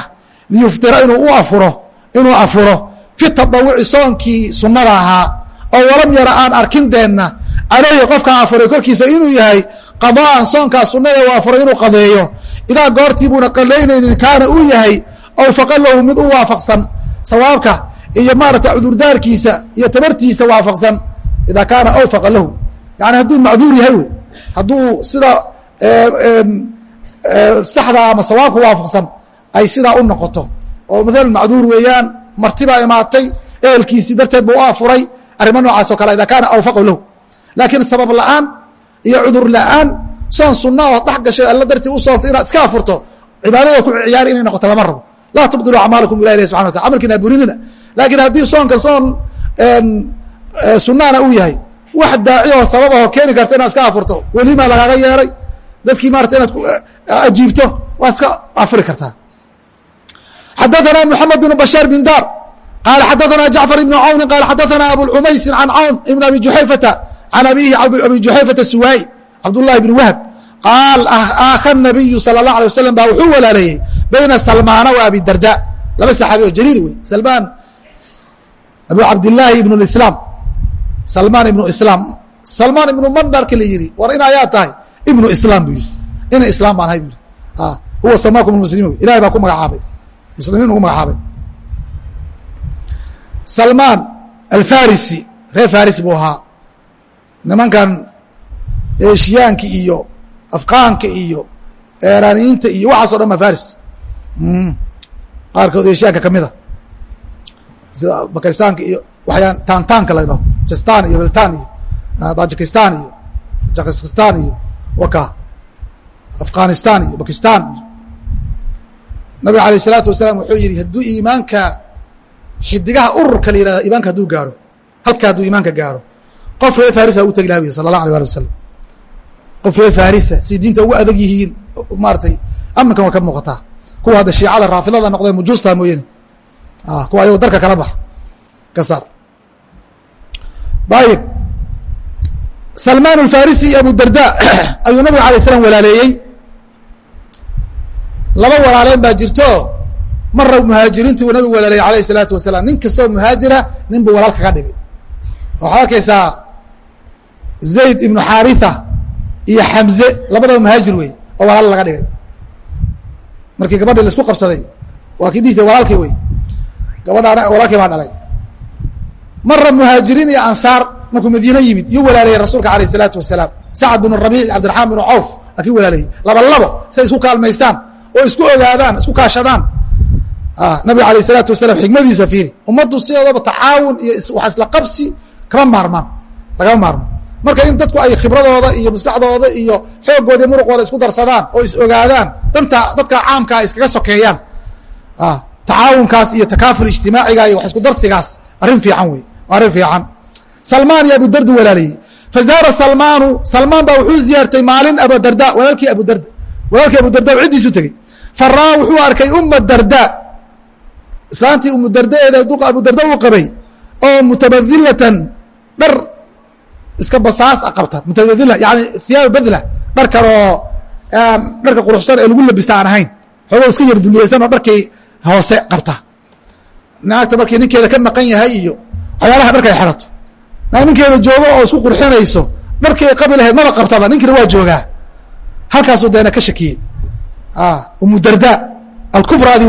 liyuftira inuu u afuro inuu afuro fi tadawuci soonkii sunnada ahaa oo walam yara aan arkin deenna caleyhi qofkaan afuray korkiisa inuu yahay qadaan soonkaa sunnada u afuray inuu qadeeyo idaa goortii buuna qadaynaynin kaana uu yahay ow faqa lahu mid u waafaqsan sawaabka iyo maarata cudurdaarkiisa iyo tabartiisa waafaqsan idaa kaana awfaqa lahu. Yani hadduu macduur yahay wey. Hadduu sida saxda ama sawaabka waafaqsan ay sidaa u noqoto. Oo maalan macduur weeyaan martibaa imaatay ehelkiisii darteed buu u afuray arrimo noocaas o kale ida kaana awfaqu lahu. Laakiin sabab la'aan iyo cudur la'aan soon sunna oo dhex gashay alla dartii u soonta inaad iska afurto cibaadadood ku ciyaari inay noqoto lama rabo laa tubdiluu acmaalakum ilah ilahi subxana wataala camalkiina aburinina laakiin haddii soonka soon sunnaana uu yahay wax daacioo sababahoo keeni karta inaad iska afurto welimaa lagaaga yeeray dadkii maarata inaad ajiibto waad iska afuri kartaa xadaثana mحamed بن bashاar بن dar qال xadaثna jacفر بن cawni qال xadaثna abuالcumaysi can cawn ibn abi juxayfata can abihi abi juxayfata suwaay cabdالlahi بn wahb qaal aakha الnabiyu salى الlaه alيه waslm baa wuxuu walaaleeyey bayna salmaana wa abi darda. Laba saxaabi oo jaliil wey salmaan abu cabdillaahi ibn اislaam salmaan ibnu islaam salmaan ibnu man marka la yihi war in ayaa tahay? Ibnu islaam bu yihi ina islaam baan ahay bu yihi huwa samaakum muslimiin ilahay baa ku magacaabay. Muslimiin ugu magacaabay. Salmaan alfarisi reer faris buu ahaa. Nimankan eshiyaanka iyo afqaanka iyo eraaniyiinta iyo waxaas o dhan ba faris qaarkood eshiyaanka kamida sida bakristaanka iyo waxyaan taantaanka la dhaho jastan iyo beltan iyo tajikistan iyo jakistan iyo waka afghanistan iyo bakistan nabiga alayh wasalaam wuxuu yidhi hadduu iimaanka xidigaha ururka la yihahda iimaanka hadduu gaaro halka hadduu iimaanka gaaro qof reer farisa ugu tegi laha bu sala allah alay ali wasalam qof reer farisa si diinta ugu adag yihiin maaratay aminkan waa ka muuqataa kuwa hadda shiicada raafidada noqdee mujuusta mooyane kuwa ayago darka kala bax ka saar. Ayib salmaan alfarisi iyo abu darda ayuu nabiga alay slam walaaleeyey. Laba walaaleen baa jirto. Mara muhaajiriintii uu nabigu walaaleeyey alayh isalaatu wasalaam. Nin kastoo muhaajira nin buu walaal kaga dhigay. Waxaad arkaysaa zayd ibnu xaritha iyo xamze labadaba muhaajir wey oo walaal laga dhigay markii gabadhii la isku qabsaday waa kii walaalkii wey gabadhaana walaalkii baa dhalay. Mara muhaajiriin iyo ansaar markuu madiine yimid iyo walaaleeyey rasuulka alayh isalaatu wasalaam. Sacad bin rabiic cabdiraxmaan bin cawf waa kii laba labo say isku kaalmaystaan oo isku ogaadaan isku kaashadaan. Nabiga alayh isalaatu wasalaam xikmadiisa fiiri. Ummaddu sidoodaba tacaawun iyo wax isla qabsi kama maarmaan lagama maarmo marka in dadku ay khibradooda iyo maskaxdooda iyo xoogooda iyo muruqooda isku darsadaan oo is ogaadaan danta dadka caamka ay iskaga sokeeyaan. Tacaawunkaas iyo takaaful ijtimaaciga iyo wax isku darsigaas arrin fiican wey arrin fiican. Salmaan iyo abudarda walaaleyey fazaara salmaanu salmaan baa wuxuu ziyaartay maalin abudarda walaalkii abudarda walaalkii abudarda ciddiisu tegey. Faraa wuxuu arkay uma darda. Islaantii umu dardaeeda duqa abudarda uu qabay oo mutabadilatan dhar iska basaas qabta mutabadila yani hiyaaba badla dhar kale oo dharka quruxsan ee lagu labista aan ahayn xoogo iska yar duliyeysan oo dharkii hoose qabta. Naagta markii ninkeeda ka maqan yahay iyo waxyaalaha dharka ay naag ninkeeda joogo oo isku qurxinayso dharkii qabi lahayd maba qabtada ninkina waa joogaa. Halkaasuu deena ka shakiyey. Umu darda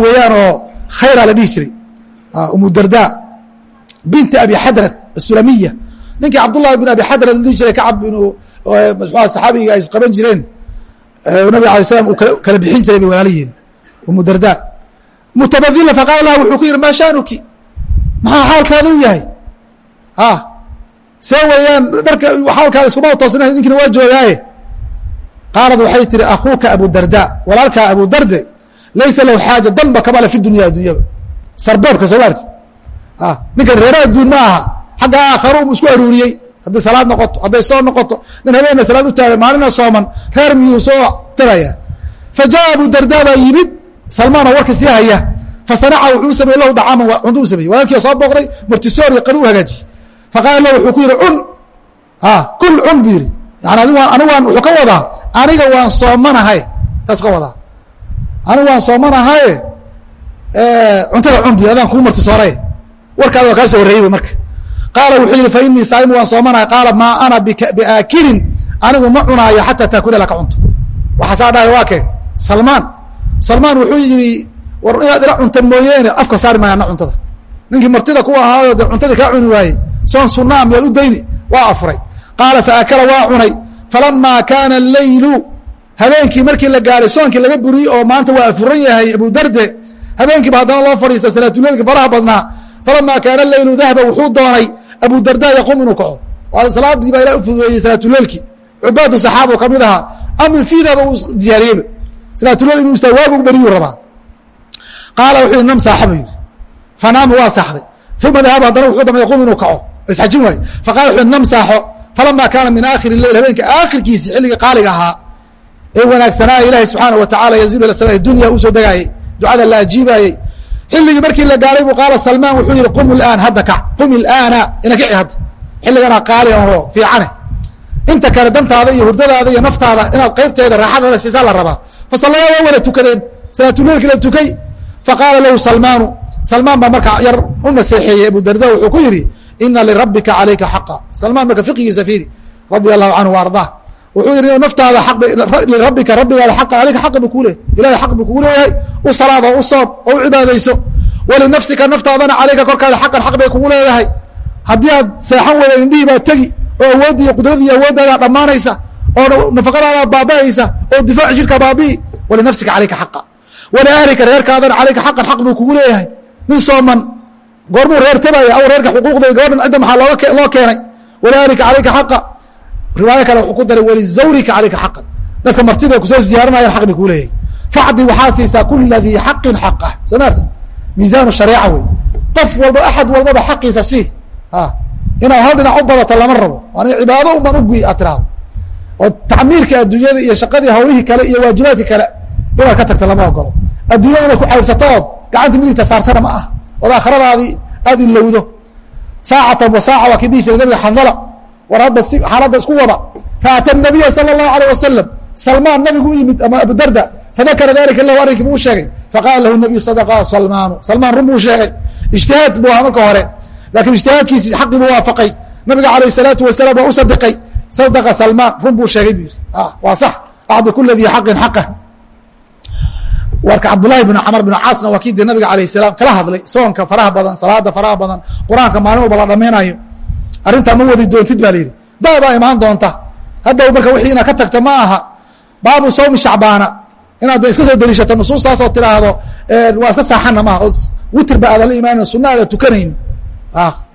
weeyaan oo khayra la dhihi jiray. Umu darda binti abi xadrad asulamiya ninkii cabdullahi bin abi xadrad la dhihi jiray kacab binu mxua saxaabiga ay isqaban jireen. Nabig alay slam uu kala bixin jiray bay walaaliyiin umu darda. Mutabadila faqaala laha wuxuu ku yihi maa shaanuki maxaa xaalkaada u yahay? A see weeyaan dharka xaalkaada iskuma toosna ninkina waa joogaaye qaalad waxay tihi akuuka abu darda walaalkaa abu darde laysa lahu xaaja danba kamale fi dunya addunyaba sarbeebka soo maarti ninkan reera adduun ma aha xagga aakharu mu isku aruuriyey. Hadday salaad noqoto hadday soo noqoto nin habeena salaad u taagay maalina sooman reer miyuu soo tiraya fa jaa abu darda baa yimid salmaanoo warka sii haya. Fa sanaca wuxuu sameyey lahu dacaaman cunto u sameyey walaalkii soo booqday martisoor iyo qadi u hagaajiye. Faqaala lahu wuxuu ku yihi cun kul cun buu yihi yani anigaan wuxuu ka wadaa aniga waan soomanahay. Taas ka wadaa. Aniga waan soomanahaye cuntada cun bi adaan kuu martisooray warkaada waa kaa soo horreeyey marka qaala wuxuu yihi fa inii saaimu waan soomanahay qaala maa ana biaakilin anigu ma cunaayo xataa taakula laka cunto. Waxaasaa dhahay waa kee? Salmaan. Salmaan wuxuu yihi war inaad ila cunta mooyeene afka saari maayana cuntada. Ninkii martida ku ahaayo dee cuntadii kaa cuni waayey soon sunaa miyaad u dayni waa afuray. Qaala faakala waa cunay. Falamaa kaana aleylu habeenkii markii la gaaray soonkii laga buriyey oo maanta waa afuran yahay abu darde habeenkiiba haddana loo fadhiista salaatuleilka faraha badnaa. Falamaa kaana leylu dahaba wuxuu doonay abu darda yaquum inuu kaco. Salaadii baa ilah ufududeeyey salaatuleilkii cubaadu saxaaba ka mid ahaa amin fiidaba uu diyaariyeyba salaatuleil inuu istaa beriyuu rabaa. Qaala wuxuu nam saaxaba yidhi. Fanaama waa saaxday. Uma dahaba haddana wuxuu damay yaquum inuu kaco. Isxajin waaye. Faqala wuxuu nam saaxo falama kaana min aakhiri leil habeenka aakhirkiisi xilligii qaaliga ahaa ee wanaagsanaa ilaahay subxaana wa tacala yazilu ila sama dunya u soo degaayey ducada la ajiibaayey xilligii markii la gaaray buu qaala salmaan wuxuu yihi qum ilaan hadda kac qum ilaana ina kici hadda xilligana qaali ahoo fiicane. Inta kale dantaada iyo hurdadaada iyo naftaada inaad qaybteeda raaxadaada siisaa la rabaa. Fasalayaa waa wada tukadeen. Salaatuleilki la tukay. Faqaala lahu salmaanu salmaan baa markaa yar u naseexeeyey abu darda wuxuu ku yidhi ina lirabbika calayka xaqa. Salmaan marka fiqigiisa fiiri radia allahu canhu wa wuxuu yihi naftaada lirabbika rabbigaada xaqa alayka xaqa bu kuu leeyahy ilahay xaq buu kugu leeyahay. U salaad oo u soom oo u cibaadayso. Walinafsika naftaadana calayka korkaada xaqan xaq bay kugu leedahay. Haddii aad seexan weyda indhihii baa tegi oo awooddi iyo awooddaada dhammaanaysa oo nafaqadaada baaba'aysa oo difaaci jidka baabi'i walinafsika calayka xaqa. Waliahlika reerkaadana calayka xaqan xaq buu kugu leeyahay. Nin sooman goormuu reer tabaya aw reerka xuquuqda gabadhan cidda maxaa loo keenay? Waliahlika calayka xaqa riwaayo kale wuxuu ku daray walizawrika calayka xaqan dadka martida ku soo ziyaaranayaan xaq bay kuu leeyahay facdi waxaad siisaa kula dii xaqin xaqah soo maarti miisaanu shareeca wey qof walba axad walbaba xaqiisa si inaad hal dhinac u badato lama rabo. Waana cibaado unbaan uguy aad tiraahdo. Oo tacmiirka adduunyada iyo shaqadii hawlihii kale iyo waajibaadkii kale inaad ka tagto lama ogolo adduunya inaad ku caybsato ood gacanta midigta saartana ma aha. Ood aakhiradaadii aada ilowdo saacatan wa saaca waa kii dhihi jiray nabiga xandala war hadda si xaaladda isku wada. Faata nabiya sala allahu alayh wasalam salmaan nabigu u yimid ama abudarda fadakara dalika lahu arrinkii buu sheegay. Faqaala lahu nabiyu sadaqa salmaanu. Salmaan run buu sheegay. Ijtihaad buu ahaa marka hore. Lakin ijtihaadkiisi xaqii buu waafaqay. Nabiga alayh الsalaatu wasalaam waa u sadiqay. Sadaqa salmaan run buu sheegay bu yihi waa sax. Acdi kula dii xaqin xaqah warka cabdulahi bn camr bn caasna waa kii dee nabiga alayh salaam kala hadlay. Soonka faraha badan salaada faraha badan qur'aanka maalin walba la dhamaynayo arrintaa ma wadi doontid ba la yidhi. Daabaa imaan doonta. Haddow marka wixii inaad ka tagta ma aha. Baabu sawmi shacbaana. Inaad iska soo deliishato nusuustaasoo tiraahdo waa iska saaxana maaha oo witr ba aadan la imaanayn sunna aada tukanayn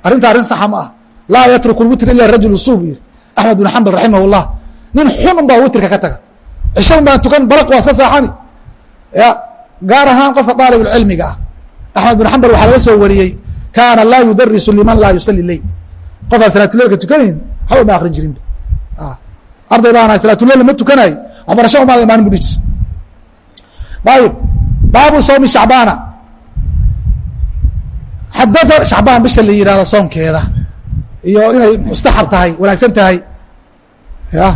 arrinta arrin saxa ma ah laa yatruku witr ila rajul suu bu yihi axmed bn xambal raximah llah nin xun un baa witrka ka taga. Cisho un baan tukan balaq waa iska saaxani. Ya gaar ahaan qofka daalibulcilmiga ah. Axmed bin xambal waxaa laga soo wariyey kaana laa yudarisu liman laa yusali leyl qofaa salaatuleilka tukanayn waxba ma akrin jirinba arday baana salaatuleil ma tukanayo waxbarasho umaada imaanin bu dhihi jir ayib baabu sawmi shacbaana xadaa shacbaan bisha la yihahdo soomkeeda iyo inay mustaxab tahay wanaagsan tahay ya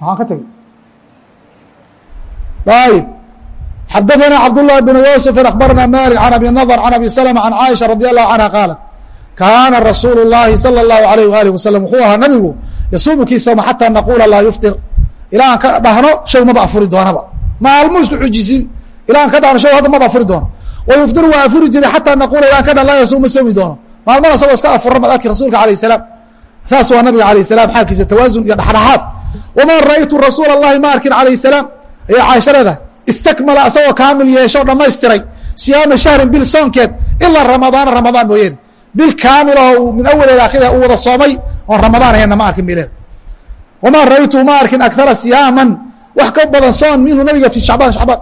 maxaan ka tegay ayb xadaثna cabdاللahi بن yوسف aخbarna mالك عن abi نضر عن abi سلمة عن cائشha رadي الله عنها qاaلت kaana rasuul lahi salى اlahu alayh alih waslm wuxuu ahaa nabigu yasuumu xataa naquula laa yuftir ilaa ka dhahno shay maba afuri doonaba maalmuu isku xujisiin ilaa ka dhahno shay hadda maba afuri doono wayuftir waa afuri jiray xataa naquula ilaa ka dhahno laa yasuum soomi doono maalmada sagoo iska afura mad rasuulka alayh salaam saas waa nabiga alayh salam xaalkiisa tawaasun iyo dhexdhexaad wamaa ra'aytu rasuula lahi ma arkin alayh salaam ee caashareeda istakmala isagoo kaamil yeesho dhamaystiray siyaama shahrin bil soonkeed ilaa ramadaana ramadaan mooyeene bil kaamil oo min awal ila akhiriha uu wada soomay oon ramadaan ahaynna ma arkin bay leedahay wamaa ra'aytu ma arkin akara siyaaman wax ka badan soon minhu nabiga fi shacbaan shacbaan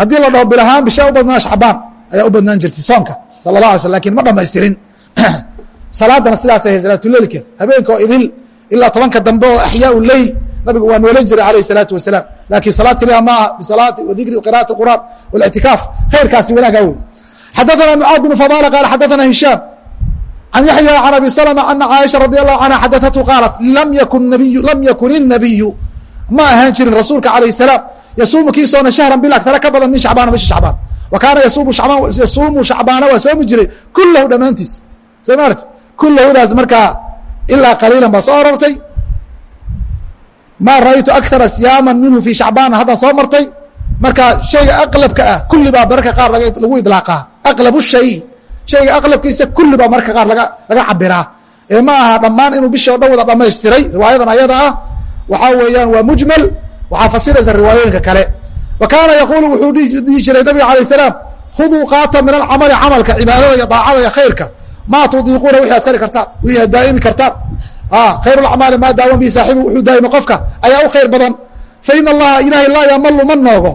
haddii la dhaho bil ahaan bishaa u badnaa shacbaan ayaa u badnaan jirtay soonka sala la alay sl lakin ma dhamaystirin salaadana sidaas ahay salaatuleilka habeenka oo idil ilaa tobanka dambe oo axyaa leyl nabigu waa noolan jiray alayh الsalaatu wasalaam lakin salaad kaliya maaha bisalaati wadikri qira'ati qur'an واlictikaaf khayrkaasi wanaagaa wey xadaثana mcaad bn fadala qaal xadaثana hishaam can yaxya carabi slm ana caaisha radi allahu canha xadaatu qaalat lam yakun nabiyu lam yakun inabiyu ma ahaan jirin rasuulka alayh salaam yasuumu kii soona shahran bil agtare ka badan min shacbaana bisha shacbaan wa kaana yasuumu shacbaana waa soomi jiray kulahu dhammaantiis soo ma arti kulahudaas markaa ilaa qaliilan baa soo arortay ma raأytu akara siyaaman minhu fi shacbaana haddaan soo martay marka shayga aqlabka ah kulli baa bararka qaar lagu idlaaqaa aqlab shay shayga aqlabkiisa kulli baa marka qaar laga cabiraa ee ma aha dhammaan inuu bishii o dhan wada dhamaystiray riwaayadan ayada ah waxaa weeyaan waa mujmal waxaa fasiraysa riwaayooyinka kale. Wa kaana yaquulu wuxuu dhihi jiray nabiga alay salaam khuduu qaata min alcamali camalka cibaadada iyo daacada iyo khayrka. Maa tudiiquuna wixi aad kari kartaan wixi aad daaimi kartaan. Ah, khayr acmaali maa daawam bi saaxibu wuxuu daaima qofka ayaa u khayr badan. Fain allaha ilaahay laa yamalu ma noogo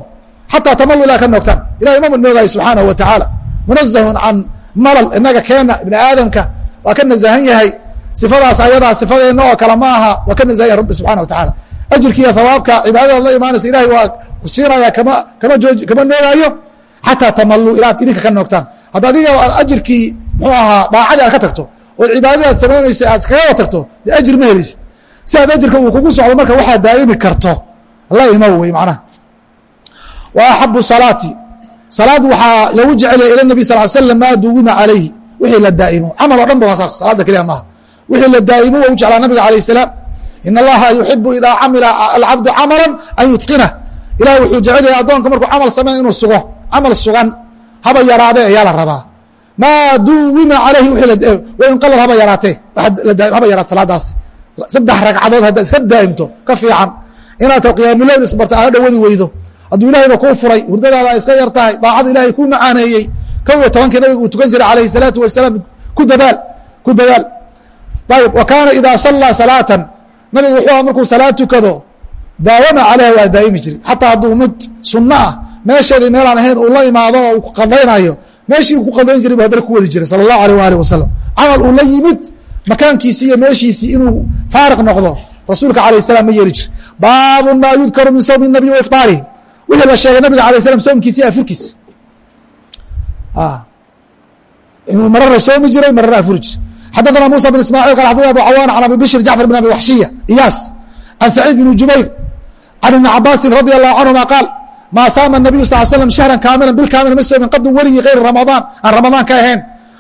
xataa tamalu ilaa ka noogtaan ilahay ma noogayo subxaanahu wa tacaala munazahun can malal inaga keena ibni aadamka waa ka nazahan yahay sifadaas ayadaa sifadeenna oo kale ma aha waa ka nazahan yahay rabbi subxana wa tacaala ajirkiiyo hawaabka cibaadadaad la imaanaysa ilahay waa ku siinaya kama kama noogaayo xataa tamalu ilaad idinka ka noogtaan. Hadda adiga ajirkii muxuu ahaa daacadii aad ka tagto oo cibaadadii aad samaynaysa aad iskagaba tagto dee ajir ma helaysid si aad ajirka uu kugu socdo marka waxaad daa'imi karto. La imow wey macnaha. Wa axabu salaati salaad waxaa lagu jecelya ila nabi sal slam maa duwima calayhi. Wixii la daa'imo camal oo dhan ba waa saas salaada keliya maaha. Wixii la daa'imo waa u jeclaa nabiga alayh salaam. In allaha yuxibu idaa camila alcabdu camala an yutqinah ilahi wuxuu jecel yahay addoonka markuu camal sameyn inuu sugo. Camal sugan haba yaraade ayaa la rabaa. Maa duwima alayhi wain qalad haba yaraatee. Haba yaraate salaadaas. Saddex ragcadood haddaad iska daa'imto ka fiican. Inaad qiyaamuleil isbarta aada dhawadi weydo hadduu ilahayba kuu furay hurdadaada ay iska yar tahay daacada ilahay kuu macaaneeyey kow iyo tobankii nabiga uu tukan jiray alayhi salaatu wasalaam ku dadaal ku dadaal. Ayb wa kaana idaa sallaa salaatan nabigu wuxuu aha markuu salaad tukado daawama caleyha waa daa'imi jiray. Xataa hadduu mid sunno ah meesheedii meelaan ahayn uu la imaado oo uu qadaynayo meeshii uu ku qadayn jiray bu haddana ku wadi jiray sala allahu alيh waalih wasalam camal uu la yimid makaankiisii iyo meeshiisii inuu faariq noqdo rasuulka alayh salam ma yeeli jir baabun maa yudkaru min sawmi nabiy wa ifطaarihi wixii la sheegay nabiga alay slam soomkiisi afurkiis inuu marara soomi jiray marara afuri jiray xadaثna muسى بن ismاعيل qال xadثna abu cawاn عن abi bشhr jعفر بن abi وxshiية iyaas عن سacيid بن jubayr عن iبن cabاsi radي الlahu canهuma qaal maa saama النabiyu sal sلم شhهرa kaamila bil kaamil ma soomin qadu weligii غayr ramadaan aan ramadaan ka ahayn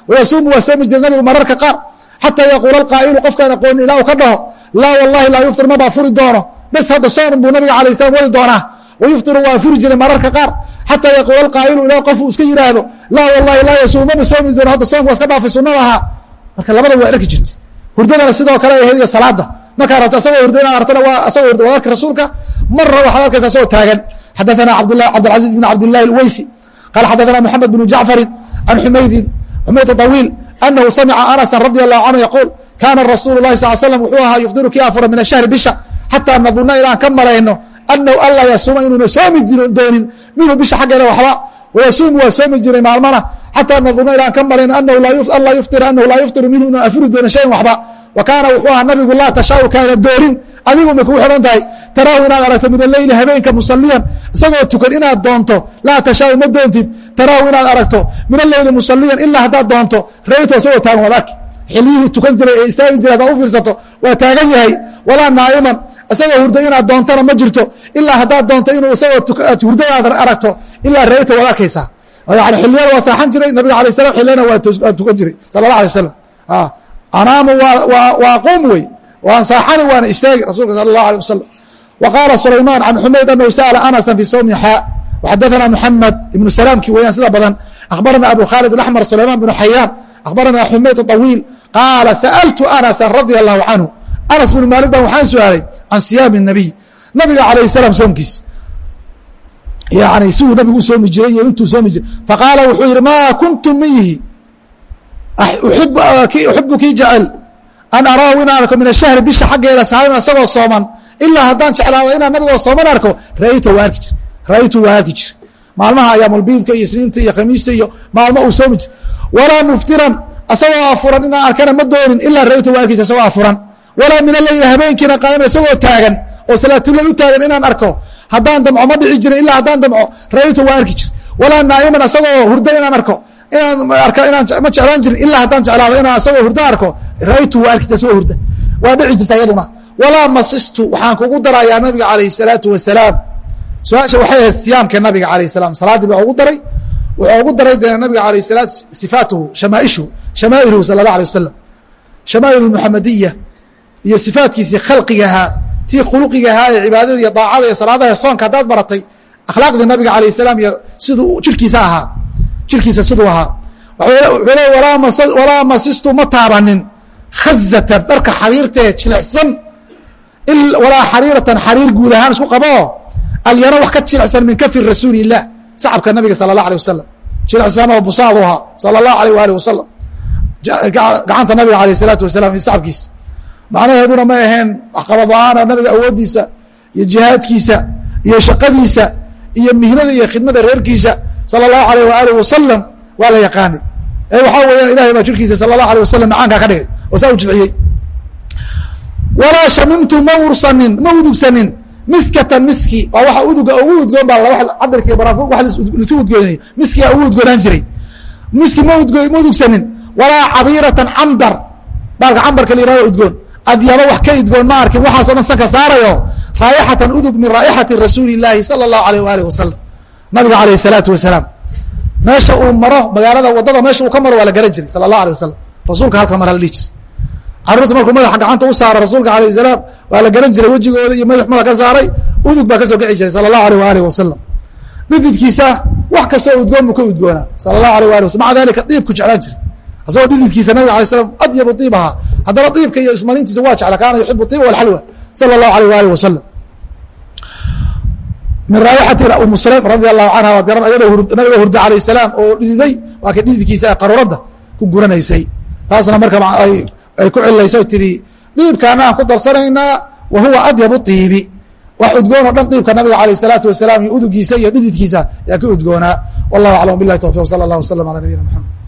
wayasuumu waa soomi jiray nabigu mararka qaar xatىa yaquula الqaa'ilu qofkaan aqoonin ilaa uu ka dhaho laa wallahi laa yufطir mabaa furi doono bes hadda soon buu nabiga alayه الsلام wadi doonaa wayufطiru waa furi jiray mararka qaar xatىa yaquula الqaa'ilu ilaa qof uu iska yidhaahdo laa wallahi laa yasuum maba soomi doono hadda soonka waa iska dhaafay sunada ahaa marka labada waa arki jirta hurdadana sidoo kale ahayd iyo salaada markaa rabto asagoo hurda inaad artana waa asagoo hurda waa arki rasuulka marra waxaad arkaysa asagoo taagan xadaثana cabdالlah cabdالcaزيز بن cabdالlahi الweysi qala xadaثana mحamed بن jacفari can xumaydin xumayd طawiil أnahu samca أنسa radي الlahu canhu yaquul kana rasuul الlahi sal slam wuxuu ahaa yufdiru kii afura min الshahri bisha xatىa naduna inaan ka malayno anhu anlaa yasuuma inuuna soomi doonin minhu bisha xaggeeda waxba wayasuumu waa soomi jiray maalmana xataa nadurna ilaan ka malayno anahu laa yuftira anahu laa yuftiru minhu inuu afuri doonin shayan waxba wa kaana wuxuu ahaa nabigu laa tashaau kaada doonin adigu ma kugu xidhan tahay taraahu inaad aragto min aleyli habeenka musaliyan isagoo tukan inaad doonto laa tashaau ma doontid taraahu inaad aragto min aleyli musaliyan ilaa haddaad doonto rayto isagoo taagan wadaarki xiliyihii tukan jiray ee istaagi jiray haddaad u fiirsato waa taagan yahay walaa naa'iman isagoo hurda inaad doontana ma jirto ilaa haddaad doonto inuu isagoo hurda aad aragto ilaa rayto waad arkaysaa yani xiliyada waa saaxan jiray nabiga alay slam xiliyana waa tukan jiray sala allah alay wasalam anaamu waa qoom wey waan saaxani waana istaagi rasulka sala allah alيه wasalam wa qaala sulayman can xumayd anahu sa'ala anasan fi sawmi xaa waxadaثana muxamed ibnu salaamki weeyaan sida badan akhbarana abu khaalid اaxmar sulayman bnu xayaan akhbarana xumayd طawiil qaala sa'altu anasan radia allahu canhu anas bnu maalik baan waxaan su-aalay can siyaami الnabiy nabiga alayh salam soomkiis. Yani siduu nabigu u soomi jiray iyo intuu soomi jiray faqaala wuxuu yihi ma kuntu miyihi uxibu kii jecel. An araahu inaan arko min ashahri bisha xaggeeda saaima isagoo sooman. Ilaa haddaan jeclaado inaan nabigoo sooman arko. Rayto waa arki jir. Raytu waa arki jir. Maalmaha ayaamulbiidka iyo isniinta iyo khamiista iyo maalmo uu soomi jir walaa muftiran asagoo afuran inaan arkana ma doonin. Ilaa raytu waa arki jir isagoo afuran walaa min aleyl habeenkiina qaamana isagoo taagan oo salaatuleyl u taagan inaan arko. Haddaan damco ma dhici jirin ilaa haddaan damco raaytu waa arki jir walaa naa'iman asagoo hurda inaan arko. Inaan arka inaan ma jeclaan jirin ilaa haddaan jeclaado inaan asagoo hurda arko. Raaytu waa arki jir asagoo hurda waa dhici jirta iyaduna. Walaa masistu waxaan kugu darayaa nabiga calayhi salaatu wasalaam su'aasha waxay ahayd siyaamka nabiga calayh salaam. Salaaddii baa ugu daray. Wuxuu ugu daray dee nabiga alayh salaat sifaatuhu shamaaishu shamaa'iluhu sala allah alay wasalam shamaa'ilu muxamadiya iyo sifaadkiisii khalqigahaa tii khuluqigahaa ee cibaadada iyo daacada iyo salaadaha ee soonka haddaad baratay akhlaaqdii nabiga alayh salaam iyo siduu jirkiisa ahaa jirkiisa siduu ahaa. Wuxuu le walaa masistu ma taabanin khazatan dharka xariirtee jilicsan walaa xariiratan xariir guud ahaan isku qaboo alyana wax ka jilicsan min kafi rasuuli ilah sacabka nabiga sala allah alيh wasalam jilicsanoo busaadu ahaa sala اllahu alayh waalih wasalam gacanta nabiga alayh salaatu wasalaam iyo sacabkiisa macnaheeduna ma aheen waxqabadla-aana nabiga awooddiisa iyo jihaadkiisa iyo shaqadiisa iyo mihnada iyo khidmada reerkiisa sala allahu alayh waaalih wasalam waa la yaqaanay ee waxaa weeyaan ilahay baa jirkiisa sala allah alah wasalam macaankaa ka dhigay oo saa u walaa shamimtu ma ursanin ma udugsanin miskatan miski. Waa waxa uduga ugu udgoon baa cabirkii bara wa lasu udgoonay miskigaa ugu udgoonaan jiray. Miski ma udugsanin. Walaa cabiratan cambar baalka cambarka la yihahdo udgoon adyaba wax ka idgoon ma arkin waxaasoo dhan sanka saarayo raayixatan udug min raa'ixati rasuuli illaahi sala allahu alayh waalih wasalam nabiga alayh salaatu wasalaam. Meesha uu maro magaalada waddada meesha uu ka maro waa la garan jiray sala allah alay wasalam rasuulka halka mara la dhihi jiray. Caruurta markuu madaxa gacanta u saaro rasuulka alayh salaam waa la garan jiray wejigooda iyo madax mada ka saaray udug baa ka soo kici jiray sala allahu alيh waalih wasalam dhididkiisa wax kastoo udgoon buu ka udgoonaa sala allahu alيh wali waslam maca dalika diibku jeclaan jiray asagoo dhididkiisa nabig alay slam adyabu iibaha haddaba iibka iyo ismarintiisa waa jecla kaana yuxibu iiba walxalwa sala allahu alayh waalih wasalam min raayaxati umu sulaym radi allahu canha waad garan ayadoo nabiga hurda alayh salaam oo dhididay waa ka dhididkiisa qarooradda ku guranaysay. Taasna marka ay ku cilayso tidhi diibkaana aan ku darsanaynaa wa huwa adyabu iibi wax udgoon o dhan diibka nabiga alayh salaatu wasalaam iyo udugiisa iyo dhididkiisa yaa ka udgoonaa. Wallahu aclam bilahi tawfiq sala allah waslm ala nabiyina mxamed